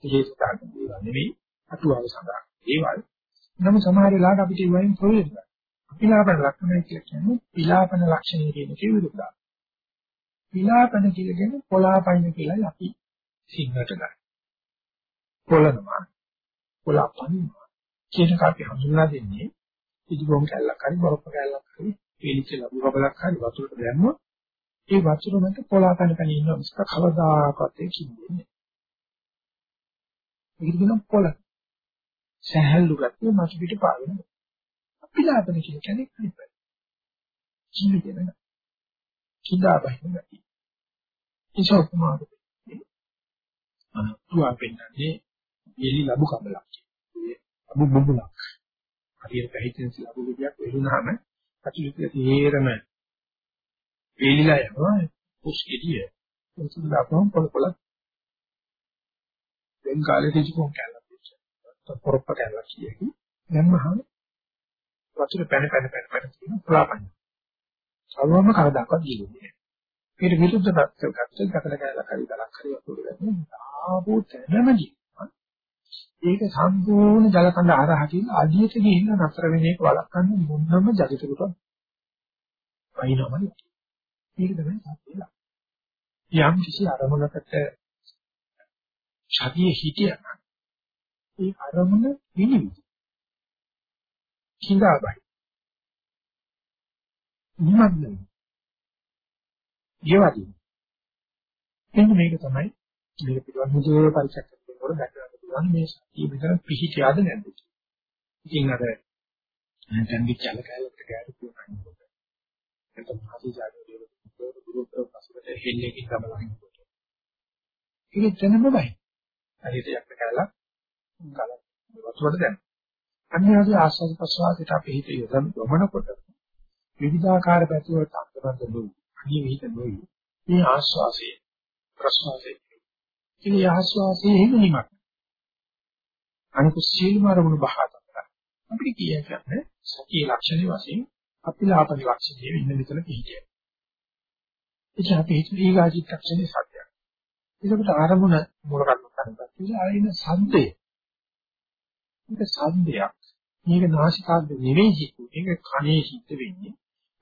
විශේෂතාවක දේවල් නෙමෙයි අටුවාව සඳහන්. ඒවල්. නම් සමහර වෙලාවට අපිට ඒවයින් ප්‍රයෝජනයි. පිලාපන ලක්ෂණය කියලා කියන්නේ පිලාපන ලක්ෂණය කියන එක විරුද්ධයි. පිලාපන කියන්නේ පොලාපයින් කියලා අපි සිංහට ගන්න. පොළනවා පොලාපනිනවා කියන කාපි හඳුන්වා දෙන්නේ ඉදිබොම් කැල්ලක් හරි බරප්ප කැල්ලක් හරි පිළිච්ච ලබු බබලක් හරි වතුරට දැම්මොත් ඒ වතුර මත පොලාපන පැන ඉන්නවා මිසක කවදාකවත් ඒක කිව්වේ නෑ. ඒක කියන පොළ සහැල්ලු ගැතිය මාසු පිට පාවෙනවා. අපිලාපන කියලා කියන්නේ අනිත් පැත්ත. ජීවිතේ වෙන. කිදා බහින ගැටි. ඒක උපමාද. අනුතුවා පෙන්නන්නේ එලි ලැබු කබලක්. අබු බුබුලක්. හරියට පැහිච්ච ලැබු ගෙඩියක් වෙලුනහම අතුලිතේ තේරම වේලිලා යනවා. පුස්කෙදිය උතුම් දාපම පොළ පොළ දැන් කාලේ තිබුණ කැලක් තිබ්බා. පොරොප්ප කැලක් කියකි. දැන් මහා වතුර පැන පැන පැන පැන තියෙන පුලාපන්න. අවවම කවදාකවත් ගිහින්නේ ඊට විරුද්ධ පැත්තට ගත්තොත් ගතල කැලක් හරි ගලක් හරි වතුර ගන්න ආපෝ තැනමදි ඒක සම්පූර්ණ ජල කඳ ආරහ කියලා අඩියට ගිහින් නතර වෙන එක වළක්වන්න මොනම ජගතකට වයින්වමයි. ඒක තමයි සත්‍යය. යම් කිසි අරමුණකට ඡතිය හිටියනම් ඒ අරමුණ විනිවිද. කිඳාබයි. නිමග්නයි. ඊවදී. එන්න මේක තමයි මේක පිළිබඳව මුදුවේ පරිචයක් කරනකොට දැක්කම පුළුවන් මේ සතිය මෙතන පිහිටියාද නැද්ද කියලා. ඉතින් අර දැන් විචාල කාලෙට ගෑරු කියනකොට එතන ආදිජාගේ දුරුතර පසුබට හෙල්ලේකින් ගමනයිකොට. ඒක දැනම බයි. හරියට යක් කාලා ගල වතුරට දැන්. අන්‍යවාදී ආස්වාද ප්‍රසවාසයට අපි හිත යොදන් ගමනකොට විවිධාකාර පැතිවලට අන්තබන්ධ දුරු. අනිත් විහිද නොයි. මේ ආස්වාසයේ ප්‍රසවාසයේ ඉතින් ආස්වාසයේ එහෙම නිමක්. අනිකුත් සීලම අරමුණු බහා තබලා අපිට කියන්නේ සතිය ලක්ෂණ වශයෙන් අපිලාපන ලක්ෂණයේ ඉන්න විතර පිහිටිය. එච අපි හිතේ ඊගාචිත්තක්ෂණේ සත්‍යයක්. ඒකට ආරමුණ මූල කර්ම කරනවා. ඉතින් ආයෙන සද්දේ. මේක සද්දයක්. මේක නාසිකාග්ග නෙවෙයි හිතුවේ. මේක කනේ හිත වෙන්නේ.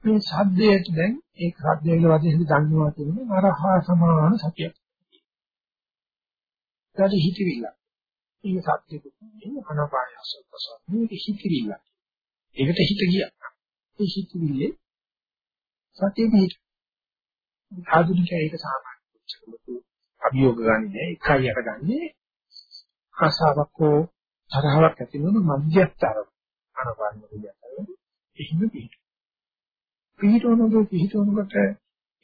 මේ සද්දයට දැන් ඒ සද්දයේ වදින දන්නවා කියන්නේ අරහා සමාන සතියක්. ඊට හිතවිල්ල. ඒක සත්‍යකුත් නෙවෙයි අනපාය අසප්පසත් මේක හිතවිල්ල. ඒකට හිත ගියා. ඒ හිතවිල්ලේ සත්‍යෙ පිට. ආධුනිකයා ඒක සාමාන්‍ය පුච්චකමතු අභියෝග ගන්නේ එකයි අර ගන්නේ ආසාවක් හෝ තරහවක් ඇති වෙන මධ්‍යස්තර අනපාන මධ්‍යස්තර එහෙම පිට. පිටවනකොට පිටවනකොට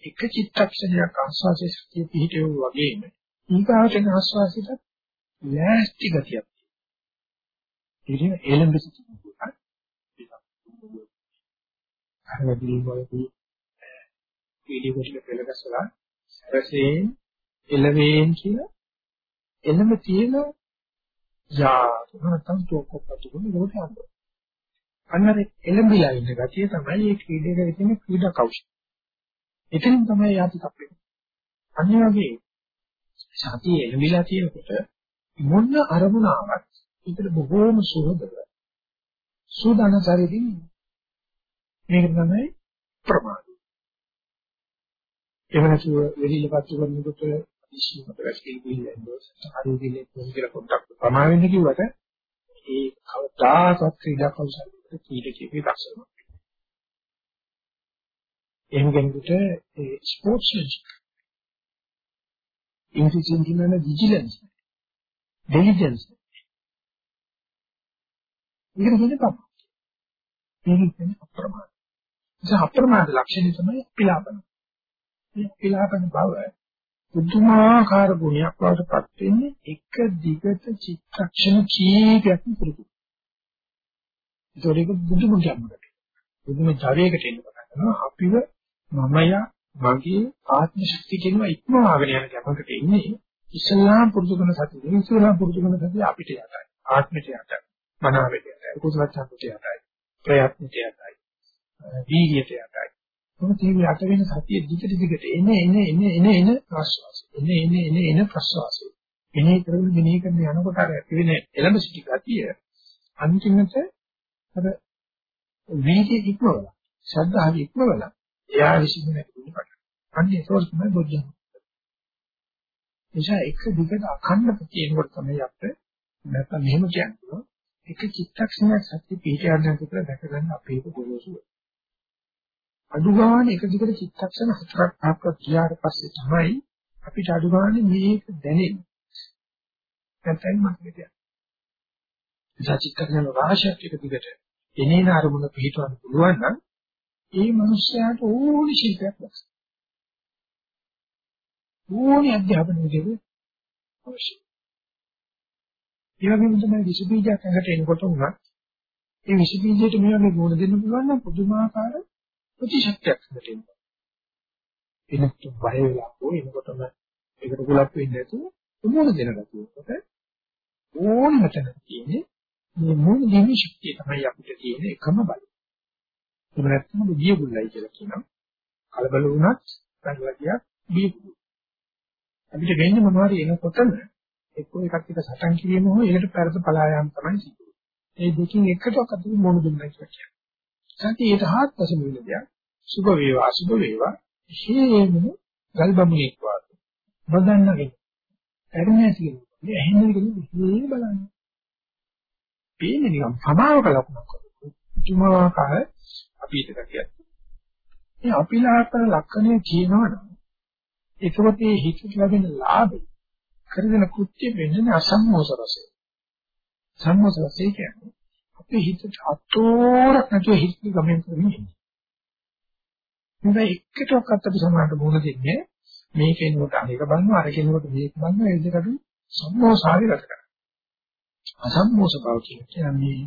එක චිත්තක්ෂණයක් ආස්වාසේ සතිය පිහිටෙව වගේම ඊගාට එන ආස්වාසිත ලෑස්ති ගතියක් ඉතින් එළඹ සිටිනවා අරවැදී වලදී වීඩියෝ එකක පෙළගස්සලා සැරසෙන් එළවෙන් කියලා එළඹ තියෙන යා නැත්නම් තෝකප්පතු කියන රෝට අම්බ. අන්නර එළඹිලා ඉන්න ගතිය තමයි මේ ක්‍රීඩේක තියෙන ක්‍රීඩා කෞශල. එතනින් තමයි යාති කප්පේ. අනිත් වගේ සතිය එළඹිලා තියෙනකොට මොන අරමුණාවක් ඒකට බොහෝම සුහදව සූදානතරදී මේක තමයි ප්‍රමාද. එහෙම නැතුව වෙලිල පත්තු කරනකොට විශ්ීමත වැස්කේ ගිහිල්ලා හරියට කියලා පොඩ්ඩක් ප්‍රමාණ වෙන්න කිව්වට ඒ කවදාකවත් ක්‍රීඩා කෞශලයකට කීඩකයේ දක්ෂම. එහෙම කෙනෙකුට ඒ ස්පෝර්ට්ස්මන්ෂිප් ඉංග්‍රීසියෙන් කියනවා විජිලන්ස් ඩෙලිජන්ස් ඉගෙන ගන්න තමයි මේක කියන්නේ අප්‍රමාද ඒ අප්‍රමාද ලක්ෂණය තමයි පිලාපන. මේ පිලාපන බව පුදුමාකාර ගුණයක් වඩපත් වෙන්නේ එක දිගට චිත්තක්ෂණ කීපයක් පුරුදු. ඒකෝරේක බුදුම කියන්නකට බුදුම ජවයකට එන්න පටන් ගන්නවා. අපිව මමයා මගේ ආත්ම ශක්තිය කියනවා ඉක්මවාගෙන යන ගමකට ඉන්නේ ඉස්ලාම් පුරුදු කරන සතිය ඉස්ලාම් පුරුදු කරන සතිය අපිට යටයි ආත්මයට යටයි මනාවට යටයි කුසල ඡන්දයට යටයි ප්‍රයත්නයට යටයි දීගයට යටයි. මොකද මේ යට වෙන සතිය දිගට දිගට එන එන එන එන එන ප්‍රස්වාසය. එන එන එන එන ප්‍රස්වාසය. මෙනේ කරගෙන මෙනේ කරන යනකොට අර ඇති වෙන එළඹ සිටි ගතිය අන්තිමට අර වීර්ය ඉක්මවලා ශ්‍රද්ධාව ඉක්මවලා එයා විසින් නැති වෙනකොට අන්න ඒක තමයි බොද්ධ නිසා එක දිගට අඛණ්ඩ තියෙනකොට තමයි අපිට නැත්නම් මෙහෙම කියන්නේ එක චිත්තක්ෂණයක් සත්‍ය පිළිගන්න කියලා දැක ගන්න අපේ ගොරෝසුව. අඩු ගන්න එක දිගට චිත්තක්ෂණ හතරක් පහක් ගියාට පස්සේ තමයි අපිට අඩු ගන්න මේක දැනෙන්නේ. නැත්නම් මතකද? නිසා චිත්තක්ෂණ රාශියක් එක දිගට එනේන අරමුණ පිළිටවන්න පුළුවන් නම් ඒ මනුස්සයාට ඕනි ශිල්පයක් ලක්ෂ. ඕනි අධ්‍යාපන විදිහට අවශ්‍යයි. ඒ වගේම තමයි විස බීජයක් ඇඟට එනකොට උනත් ඒ විස බීජයට මේ වගේ ගුණ දෙන්න පුළුවන් නම් පුදුමාකාර ප්‍රතිශක්තියක් හදට එනවා. එනකොට බය වෙලා හෝ එනකොටම ඒකට කුලප් වෙන්නේ නැතුව මොන දෙන ගැතුවකට ඕනම තැනක තියෙන්නේ මේ මොන දෙන්නේ ශක්තිය තමයි අපිට තියෙන එකම බලය. එහෙම නැත්නම් බියගුල්ලයි කියලා කියනවා. කලබල වුණත් පැනලා ගියා බියගුල්. අපිට වෙන්නේ මොනවාරි එනකොටම එක්කෝ එකක් එක සටන් කිරීම හෝ ඒකට පෙරද පලා යාම තමයි සිද්ධ වෙන්නේ. මේ දෙකෙන් එකටවත් අතුරු මොන දුන්නා කියලා කියනවා. සත්‍ය ඊට හාත්පසම වෙන දෙයක්. සුභ වේවා අසුභ වේවා හේම ගල්බමුණෙක් වාගේ. බදන්නගෙන. ඇරෙන්නේ තියෙනවා. මේ ඇහෙන්නේ කියන්නේ මේ බලන්න. පේන්නේ නිකන් සමාවක ලකුණක් වගේ. තුමාකාර අපි හිතක කියන්නේ. මේ අපිලාකර ලක්ෂණය කියනවනම් ඒකවත් මේ හිතට ලැබෙන ලාභය කරගෙන කෘත්‍ය වෙන්නේ අසම්මෝස රසය. සම්මෝස රසය කියන්නේ අපේ හිතට අතෝරක් නැතුව හිත ගමන් කරන්නේ. මේක එකටවත් අපි සමානට මොන දෙන්නේ මේ කෙනෙකුට අනේක බලනවා අර කෙනෙකුට මේක බලනවා ඒ දෙකට සම්මෝසාවේ ගත කරනවා. අසම්මෝස බව කියන්නේ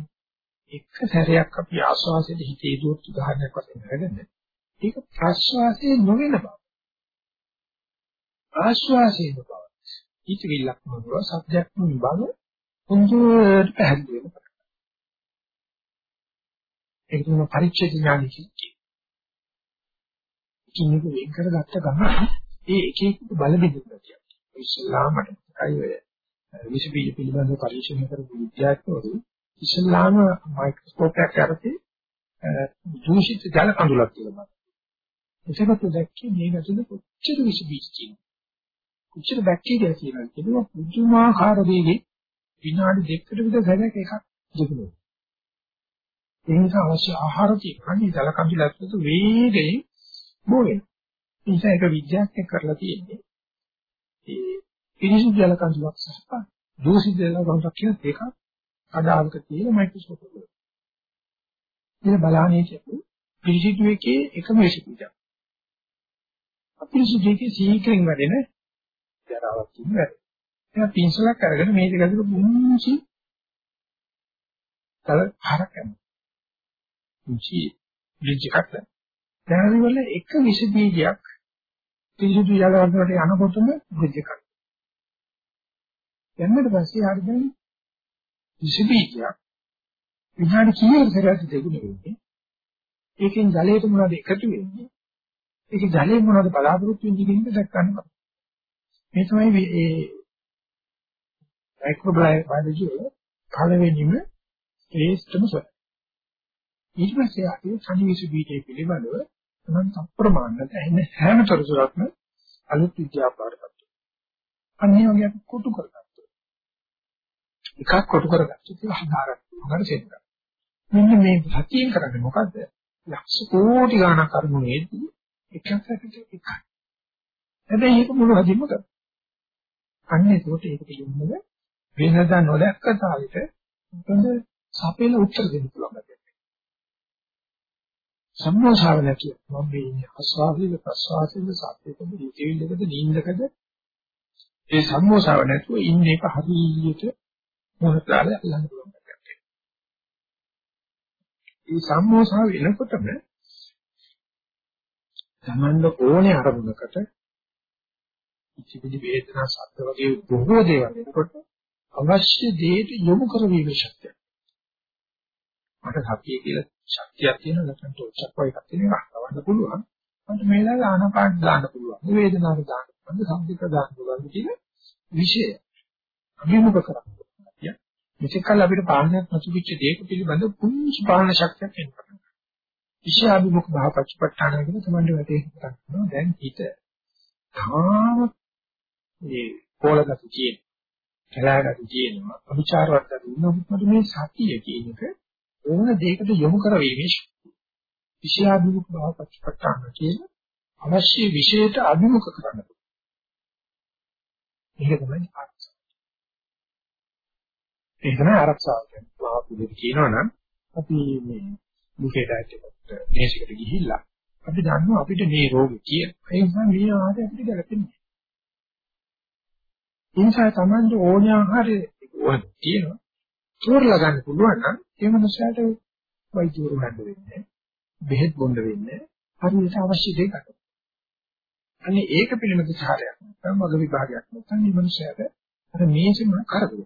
එක සැරයක් අපි ආස්වාසයේ හිතේ දුවත් උදාහරණයක් වශයෙන් අරගෙන ඒක ප්‍රස්වාසයේ නොවන බව. ආස්වාසයේ බව. හිතවිල්ලක් නොබව සත්‍යයක් නොබව හොඳට පැහැදිලි වෙනවා. ඒක තමයි පරිච්ඡේද ඥානය කියන්නේ. කින්නක වෙන් කරගත්ත ගමන් ඒ එක එක බල බෙදෙනවා කියන්නේ. ඉස්ලාමට අය විස බීජ පිළිබඳව පරීක්ෂණ කරපු විද්‍යාඥවරු ඉස්ලාම මයික්‍රොස්කෝප් එකක් අරගෙන දූෂිත ජල කඳුලක් කියලා බලනවා. ඒකත් දැක්කේ මේ නැතුන කොච්චර විස බීජ තියෙනවා. කොච්චර බැක්ටීරියා තියෙනවද කියලා පුදුමාකාර වේගෙ විනාඩි දෙකකට විතර සැරයක් එකක් දෙකනවා. ඒ නිසා අවශ්‍ය ආහාර තියෙනවා. ජල කඳුල ඇතුළත වේගයෙන් බෝ වෙනවා. ඒ නිසා ඒක විද්‍යාත්මක කරලා තියෙන්නේ. ඒ පිරිසිදු ජල කඳුලක් සහ දූෂිත ජල කඳුලක් කියන දෙකක් අදාළක තියෙන මයික්‍රොස්කෝප් එක. ඉතින් බලන්නේ කියන්නේ පිරිසිදු එකේ එකම විශේෂිතය. අපිරිසිදු එකේ සීක්‍රෙන් වැඩෙන ජරාවක් තියෙනවා. එහෙනම් පින්සලක් අරගෙන මේ දෙක අතර පුංචි තල හරක් යනවා. පුංචි බ්‍රිජ් එකක් දැන් වල එක විස බීජයක් පිරිසිදු ජල වලට යනකොටම බ්‍රිජ් එකක්. එන්නට පස්සේ හරියට විස බීජයක් විනාඩි කීයකට සැරයක් දෙගුණ වෙන්නේ. ඒකෙන් ජලයට මොනවද එකතු වෙන්නේ? ඒකේ ජලයෙන් මොනවද බලාපොරොත්තු වෙන්නේ කියන එක දැක්කන්න බෑ. මේ තමයි මේ මයික්‍රෝබයොලොජි වල පළවෙනිම ශ්‍රේෂ්ඨම සොය. ඊට පස්සේ අපි සනිවිස බීජය පිළිබඳව තමන් අප්‍රමාණයට ඇහෙන හැම තොරතුරක්ම අලුත් විද්‍යාපාරකට. අන්නේ වගේ අපි කොටු කරගත්තා. එකක් කොටු කරගත්තා. ඒක හදාගන්න. මොකද සෙන්න. මෙන්න මේ සතියෙන් කරන්නේ මොකද්ද? ලක්ෂ කෝටි ගණන් කර්මයේදී එකක් සැපට එකයි. හැබැයි ඒක මුළු හදින්ම කරා. අන්න ඒකට ඒක පිළිබඳව වෙනදා නොදැක්ක තාලෙට හොඳ සපේල උත්තර දෙන්න පුළුවන්. සම්මෝසාව නැතිව මම මේ ඉන්නේ ආස්වාදයේද ප්‍රසවාසයේද සත්‍යයකද ඉතිවිල්ලකද නිින්දකද ඒ සම්මෝසාව නැතුව ඉන්නේ එක හරියට මොහොතාලේ අල්ලන්න පුළුවන් කටයක්. මේ සම්මෝසාව වෙනකොටම තමන්ද ඕනේ අරමුණකට ඉතිවිලි වේදනා සත්‍ය වගේ බොහෝ දේවල් එනකොට අවශ්‍ය දේට යොමු කරවීමේ ශක්තිය. මට සතිය කියලා ශක්තියක් තියෙන නැත්නම් තොච්චක් වගේ එකක් තියෙන එකක් ගන්න පුළුවන්. මට මේ ළඟ ආනපාන දාන්න පුළුවන්. වේදනාවට දාන්න පුළුවන්. සම්පිත දාන්න පුළුවන් කියන විෂය අභිමුඛ කරගන්න. මෙතකල් අපිට පාලනයක් නැතිවෙච්ච දේක පිළිබඳ පුංචි පාලන ශක්තියක් එනවා. විෂය අභිමුඛ භාවපච්චපට්ඨාන කියන තමයි වැටේ හිතනවා. දැන් හිත තාම මේ පොළගත කියන කලාගත කියනවා අවිචාරවත් දුන්නොත් මේ සතිය කියන එක ඕන දෙයකට යොමු කරවීමේ විෂයාභිමුඛ බව පච්චපට්ඨාන කියන අවශ්‍ය විෂයට අභිමුඛ කරන්න. ඒක තමයි ආරක්ෂාව. ඒක තමයි ආරක්ෂාව කියන්නේ. අපි කියනවනම් අපි මේ මුකේටට මේසෙකට ගිහිල්ලා අපි දන්නවා අපිට මේ රෝගේ කියන. ඒ නිසා මේ ආහාරය අපිට ගැලපෙන්නේ. ඒ නිසා Tamande ඕනේ ආහාරය ඕන තියෙනවා. තෝරලා ගන්න පුළුවන් නම් ඒ මනුස්සයාට වෛද්‍යවරු හඳ වෙන්නේ බෙහෙත් බොන්න වෙන්නේ හරියට අවශ්‍ය දෙයකට අනේ ඒක පිළිබඳ චාරයක් නැත්නම් වග විභාගයක් නැත්නම් මේ මනුස්සයාට අර මේසෙම කරදර.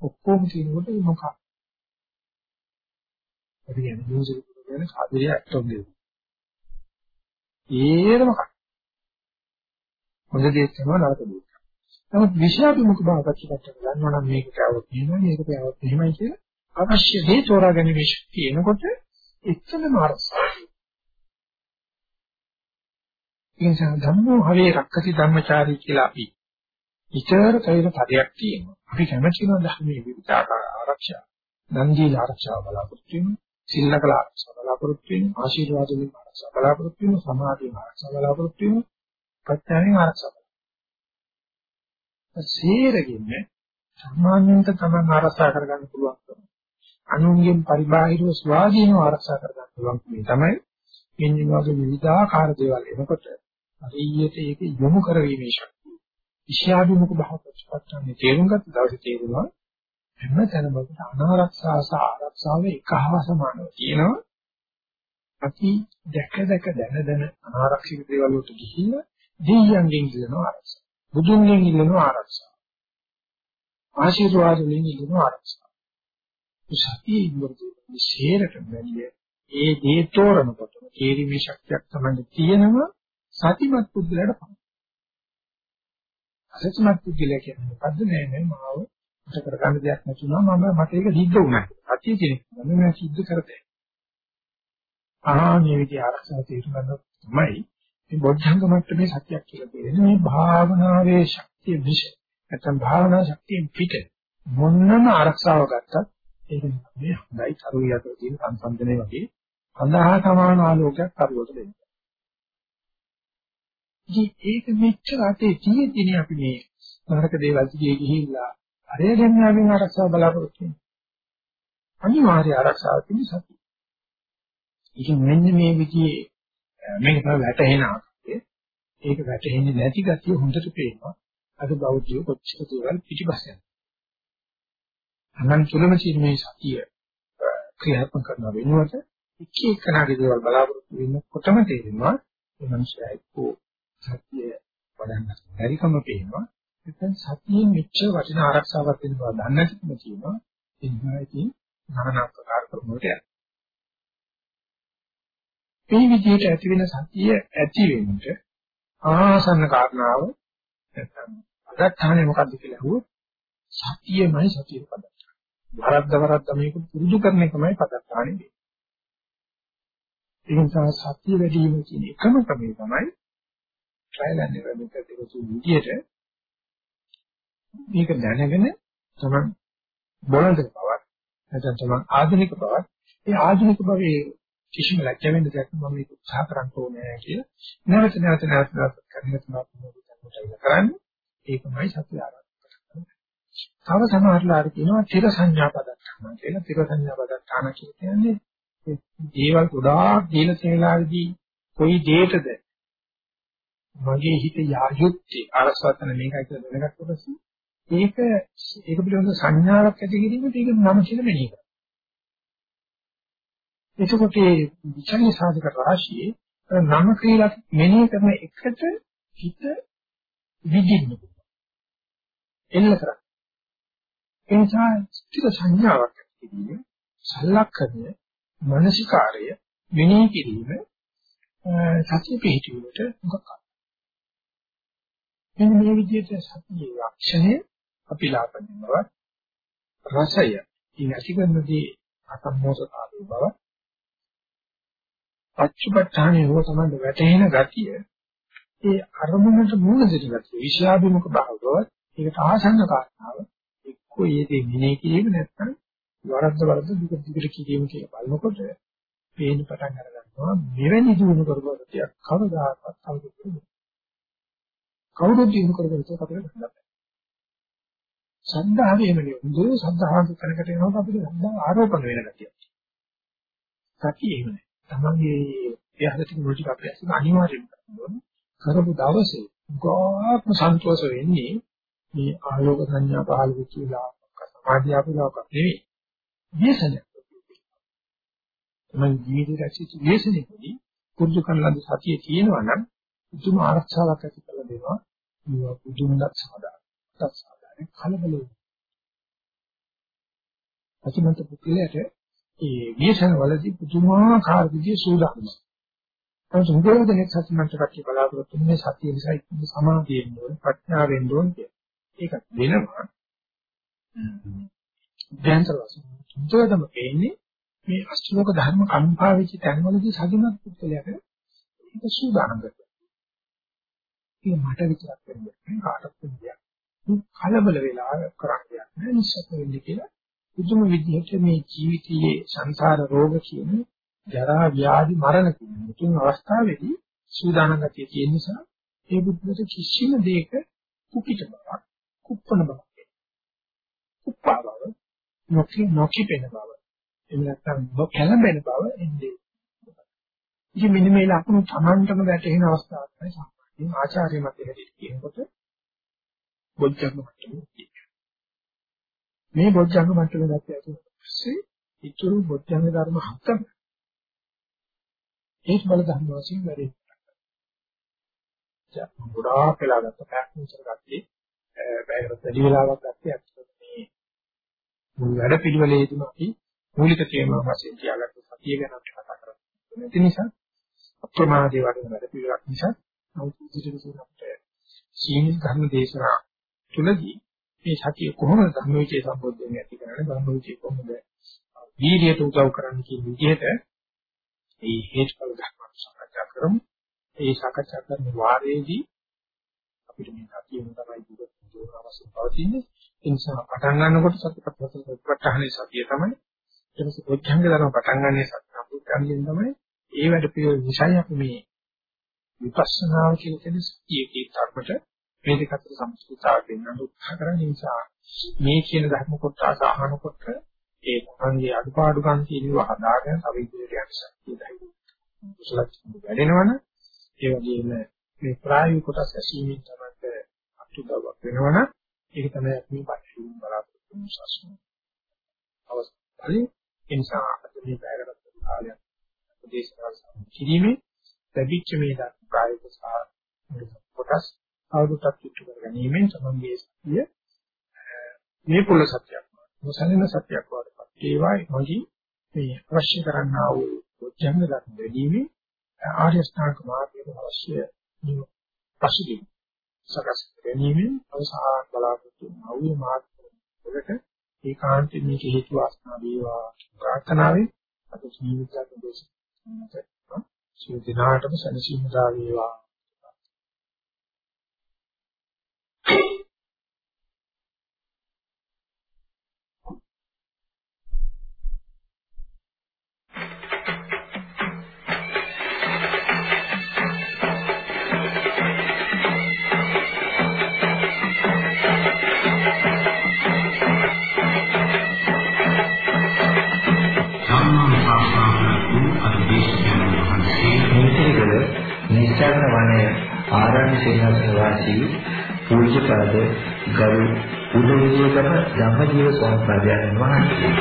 ඔක්කොම කියනකොට මොකක්? අපි කියන්නේ මියුසික් කියන කාදිරිය ඇක්ටර් දෙන්න. ඒරම කක්. හොඳ දේ තමයි නරක දේ. නමුත් විෂයාභිමුඛ භාවකච්චකට ගන්නවා නම් මේක આવොත් එහෙමයි මේක આવොත් එහෙමයි කියලා අවශ්‍ය දේ තෝරා ගැනීමේ ශක්තිය එනකොට එච්චරම අරසයි. ඒ නිසා ධම්මෝ හවේ රක්කති ධම්මචාරී කියලා අපි විචාර කෛර පදයක් තියෙනවා. අපි කැමති වෙන ධර්මයේ විචාර ආරක්ෂා, දන් දීලා ආරක්ෂාව බලාපොරොත්තු වෙනවා, සිල්ලකල ආරක්ෂාව බලාපොරොත්තු වෙනවා, ආශිර්වාද දෙන ආරක්ෂාව බලාපොරොත්තු වෙනවා, සමාධිය ආරක්ෂාව බලාපොරොත්තු වෙනවා, ප්‍රඥාවෙන් ආරක්ෂාව සීරගින්නේ සාමාන්‍යයෙන් තමයි ආරක්ෂා කරගන්න පුළුවන්. අනුන්ගෙන් පරිබාහිරව ස්වාධීනව ආරක්ෂා කරගන්න පුළුවන් මේ තමයි මෙන්න වගේ විවිධාකාර දේවල් එනකොට හරියට ඒක යොමු කරවීමේ ශක්තිය. විෂයාභිමුඛ භාවපච්චපත්තන්නේ තේරුම් ගත්ත දවසේ තේරුණා හැම තැනම අනාරක්ෂා සහ ආරක්ෂාව එකහව සමානව තියෙනවා. අපි දැක දැක දැන දැන අනාරක්ෂිත දේවල් වලට ගිහිල්ලා දෙයියන්ගෙන් ඉල්ලනවා ආරක්ෂාව. බුදුන්ගෙන් ඉල්ලනවා ආරක්ෂාව. ආශිර්වාද වලින් ඉල්ලනවා ආරක්ෂාව. සතිය ඉවරදී විශේෂයට බැලිය ඒ දේ තෝරනකොට තේරීමේ ශක්තියක් තමයි තියෙනවා සතිමත් පුද්ගලයාට පමණයි. අසත්‍යමත් පුද්ගලයා කියන්නේ මොකද්ද නෑ නෑ මාව මට කරගන්න දෙයක් නැතුණා මම මට ඒක සිද්ධ වුණා. සතිය කෙනෙක් මම නෑ සිද්ධ කරතේ. ආ මේ විදිහ ආරක්ෂා තීරු ගන්න තමයි මේ බොද්ධංග මට්ටමේ සත්‍යයක් කියලා කියන්නේ මේ භාවනාවේ ශක්තිය විශ් නැත්නම් භාවනා ශක්තියෙන් පිට මොනම ආරක්ෂාව ගත්තත් ඒක මේ හොඳයි කරුණිය අතර තියෙන සංසන්දනය වගේ අඳහා සමාන ආලෝකයක් කරුවට දෙන්න. ඉතින් ඒක මෙච්චර අතේ තියෙද්දී අපි මේ නරක දේවල් දිගේ ගිහිල්ලා අරය ගැනීමෙන් ආරක්ෂාව බලාපොරොත්තු වෙනවා. අනිවාර්ය ආරක්ෂාව තියෙන සතිය. ඉතින් මෙන්න මේ විදිහේ මේක තමයි වැටහෙන ආකාරය. ඒක වැටහෙන්නේ නැති ගතිය හොඳට පේනවා. අද බෞද්ධයෝ කොච්චර දේවල් පිටිපස්සෙන්. අනන් තුලම තියෙන මේ සතිය ක්‍රියාත්මක කරන වෙනුවට එක එකනාගේ දේවල් බලාපොරොත්තු වෙනකොටම තේරෙනවා මේ මනුස්සයා එක්කෝ සතිය වඩන්න බැරිකම පේනවා නැත්නම් සතියේ මෙච්චර වටිනා ආරක්ෂාවක් දෙන බව දන්නේ නැතිකම තියෙනවා ඒ නිසා ඉතින් নানা ආකාර ක්‍රමවලට යනවා මේ විදිහට ඇති වෙන සතිය ඇති වෙන්න ආසන්න කාරණාව නැත්නම් අදත්තානේ මොකද්ද කියලා අහුවොත් සතියමයි සතියේ පදත්තාන. වරද්ද වරද්ද මේක පුරුදු කරන එකමයි පදත්තානේ වෙන්නේ. ඒ නිසා සතිය වැඩි වීම කියන එකම ක්‍රමය තමයි ට්‍රයිල් ඇන්ඩ් එරර් මෙතඩ් එක කියන විදිහට මේක දැනගෙන තමයි බොළඳ බවක් නැත්නම් තමයි ආධුනික බවක් ඒ ආධුනික භවයේ කිසිම ලැජ්ජ වෙන්න දෙයක් මම මේක උත්සාහ කරන්න ඕනේ කියලා නැවත නැවත නැවත නැවත කරගෙන තමයි කරන්නේ ඒකමයි සත්‍ය ආරම්භ කරන්නේ. තව සමහරලාට කියනවා තිර සංඥා පදත්තාන කියලා තිර සංඥා පදත්තාන කියන්නේ දේවල් ගොඩාක් දීලා තේලාවේදී කොයි දෙයකද මගේ හිත යායුත්තේ අරසවතන මේකයි කියලා දැනගත්ත පස්සේ ඒක ඒක පිළිබඳ සංඥාවක් ඇති කිරීමට ඒක නම කියලා මෙනෙහි කරනවා. එතකොට මේ විචල්්‍ය සාධක රාශියේ නම කියලා මෙනෙහි කරන එකට හිත විදින්න පුළුවන්. එන්න කරා. ඒ නිසා ස්ථිර සංඥාවක් ඇති කිරීම සලක්ෂණය මානසිකාරය මෙනෙහි කිරීම සතිය පිහිටුවීමට මොකක්ද? මෙන්න මේ විදිහට සතියේ ලක්ෂණය අපි ලාපදින බව රසය ඉන් ඇතිවෙනදී අසම්මෝසතාවේ බව පච්චපට්ඨානේ හෝ තමයි වැටෙන ගතිය ඒ අරමුණට මූල දෙන ගතිය විෂයාභිමුඛ භාවව ඒකට ආසන්න කාරණාව එක්කෝ ඒ දේ මෙනෙහි කිරීම නැත්නම් වරද්ද වරද්ද දුක දිගට කිරීම කියලා බලනකොට පේන්න පටන් අර ගන්නවා මෙවැනි දිනු කරපුවාට කවදාකවත් අවුරුදු කවුරුත් දිනු කරගෙන ඉතක අපිට ගන්න සද්ධාවේ එමනේ හොඳ සද්ධාන්ත තැනකට එනකොට අපිට සද්ධා ආරෝපණ වෙන ගතියක්. සතිය එහෙමනේ. තමන්ගේ එහදට මුල් ටික අපි අසින අනිවාර්යයෙන්ම කරපු දවසේ ගොඩක් සන්තෝෂ වෙන්නේ මේ ආලෝක සංඥා පහළ වෙච්ච වෙලාවක සමාධිය අපිලාවක නෙවෙයි. දේශනයක්. තමයි ජීවිතයේ ඇතිවෙච්ච දේශනෙකදී පුරුදු කරන ලද සතිය තියෙනවා නම් පුදුම ආරක්ෂාවක් ඇති කරලා දෙනවා. මේ පුදුමවත් සාදාන. තත් සාදාන කලබල වෙනවා. අතිමන්ත පුද්ගලයාට ඒ විශේෂණ වලදී පුදුමාකාර විදිහේ සූදානමක්. තමයි මුදල් දෙනෙක් සත්‍යමන්ත කට්ටිය බලාපොරොත්තු වෙන්නේ සතිය නිසා ඉක්ම සමාධියෙන් ඕන ප්‍රඥාවෙන් ඕන කිය. ඒක වෙනවා. දැන්තර වශයෙන් මුදල්දම එන්නේ මේ අෂ්ටලෝක ධර්ම කම්පා වෙච්ච තැන්වලදී සතුටුමත් පුද්ගලයාට ඒක සූදානම් කරගන්න. ඒක මට විතරක් වෙන්නේ කාටවත් වෙන්නේ කලබල වෙලා කරන්නේ නැහැ නිසක වෙන්නේ කියලා පුදුම විදිහට මේ ජීවිතයේ සංසාර රෝග කියන ජරා ව්‍යාධි මරණ කියන තුන් අවස්ථාවේදී සූදානම් ගතිය තියෙන නිසා ඒ බුද්ධිත කිසිම දෙයක කුපිට බවක් කුප්පන බවක් කුප්පා බව නොකි නොකිපෙන බව එහෙම නැත්නම් කැළඹෙන බව එන්නේ. ඉතින් මෙන්න මේ ලකුණු Tamanටම වැටෙන අවස්ථාවක් තමයි සාමාන්‍යයෙන් ආචාර්ය මත හැටියට කියනකොට බොජ්ජංග මට්ටමේ මේ බොජ්ජංග මට්ටමේ දැක්කේ පස්සේ ඉතුරු බොජ්ජංග ධර්ම හතම ඒක බල ධර්ම වශයෙන් වැඩි. ගොඩාක් වෙලා ගත්ත පැක්ෂන්ස් ගත්තේ බෑකට වැඩි වෙලාවක් ගත්තේ ඇත්තට මේ මුල් වැඩ පිළිවෙලේදීම අපි මූලික තේමාව වශයෙන් තියාගත්ත සතිය ගැන අපි කතා කරන්නේ. ඒ නිසා අප්‍රමාදයේ වගේ වැඩ පිළිවෙලක් නිසා නමුත් ඉදිරියට අපිට සීමිත ධර්ම දේශනා තුලදී මේ සතිය කොහොමද ධර්මවිචේ සම්බොධ්යෙන් ඇති කරන්නේ ධර්මවිචේ කොහොමද වීර්යයට උදව් කරන්නේ කියන විදිහට මේ හේතුඵල ධර්ම සාකච්ඡා කරමු. ඒ සාකච්ඡා කරන වාරයේදී අපිට මේ සතියෙම තමයි දුක දුර අවශ්‍ය පවතින්නේ. ඒ නිසා පටන් ගන්නකොට සතිපට්ඨානේ සතිය තමයි. ඊට පස්සේ පොච්චංග ධර්ම පටන් ගන්නේ සත්‍යපුත්‍රයන්ගෙන් තමයි. ඒ වැඩ පිළිවෙල නිසා අපි මේ විපස්සනාව කියන කෙනෙක් සතියේ ධර්මයට මේ දෙක අතර සම්පූර්ණතාවය දෙන්න උත්සාහ කරන නිසා මේ කියන ධර්ම කොටස අහනකොට ඒ තමන්ගේ අඩුපාඩුකම් කියනවා හදාගෙන තව ඉදිරියට යන්න ශක්තිය දැයි. කුසල වැඩෙනවනේ ඒ වගේම මේ ප්‍රායෝගික කොටස් ඇසීමෙන් තමයි අතුඩාවක් වෙනවනේ ඒක තමයි අපි පරිශීලන බලාපොරොත්තු වෙන ශාස්ත්‍රය. අවස්ථාවේ ඒ නිසා අද මේ පැයකට කාලයක් උදේශනා කිරීමේ ලැබිච්ච මේ ප්‍රායෝගික සහ කොටස් අවුරුද්දක් ඉක්තු කර ගැනීමෙන් තමන්ගේ සතිය මේ පුල සත්‍යයක් නොසැලෙන සත්‍යයක් වඩපත් ඒවා එමගින් මේ අවශ්‍ය කරන්නා වූ උද්‍යම ධර්ම වැඩිමේ ආර්ය ස්ථාංග මාර්ගයේ අවශ්‍ය පසුබිම් සකස් ගැනීමෙන් අවසාන බලාපොරොත්තු වූ මාර්ග වලට ඒකාන්තයෙන් මේක හේතු වාසනා වේවා ප්‍රාර්ථනාවෙන් අද ජීවිතයක් දේශනා සියලු දිනාටම සනසීම දා වේවා. සංචාරන වනයේ ආරණ්‍ය සේනාසන වාසී පූජ්‍යපද ගරු උදවිදේකම ධම්මජීව ස්වාමීන් වහන්සේ.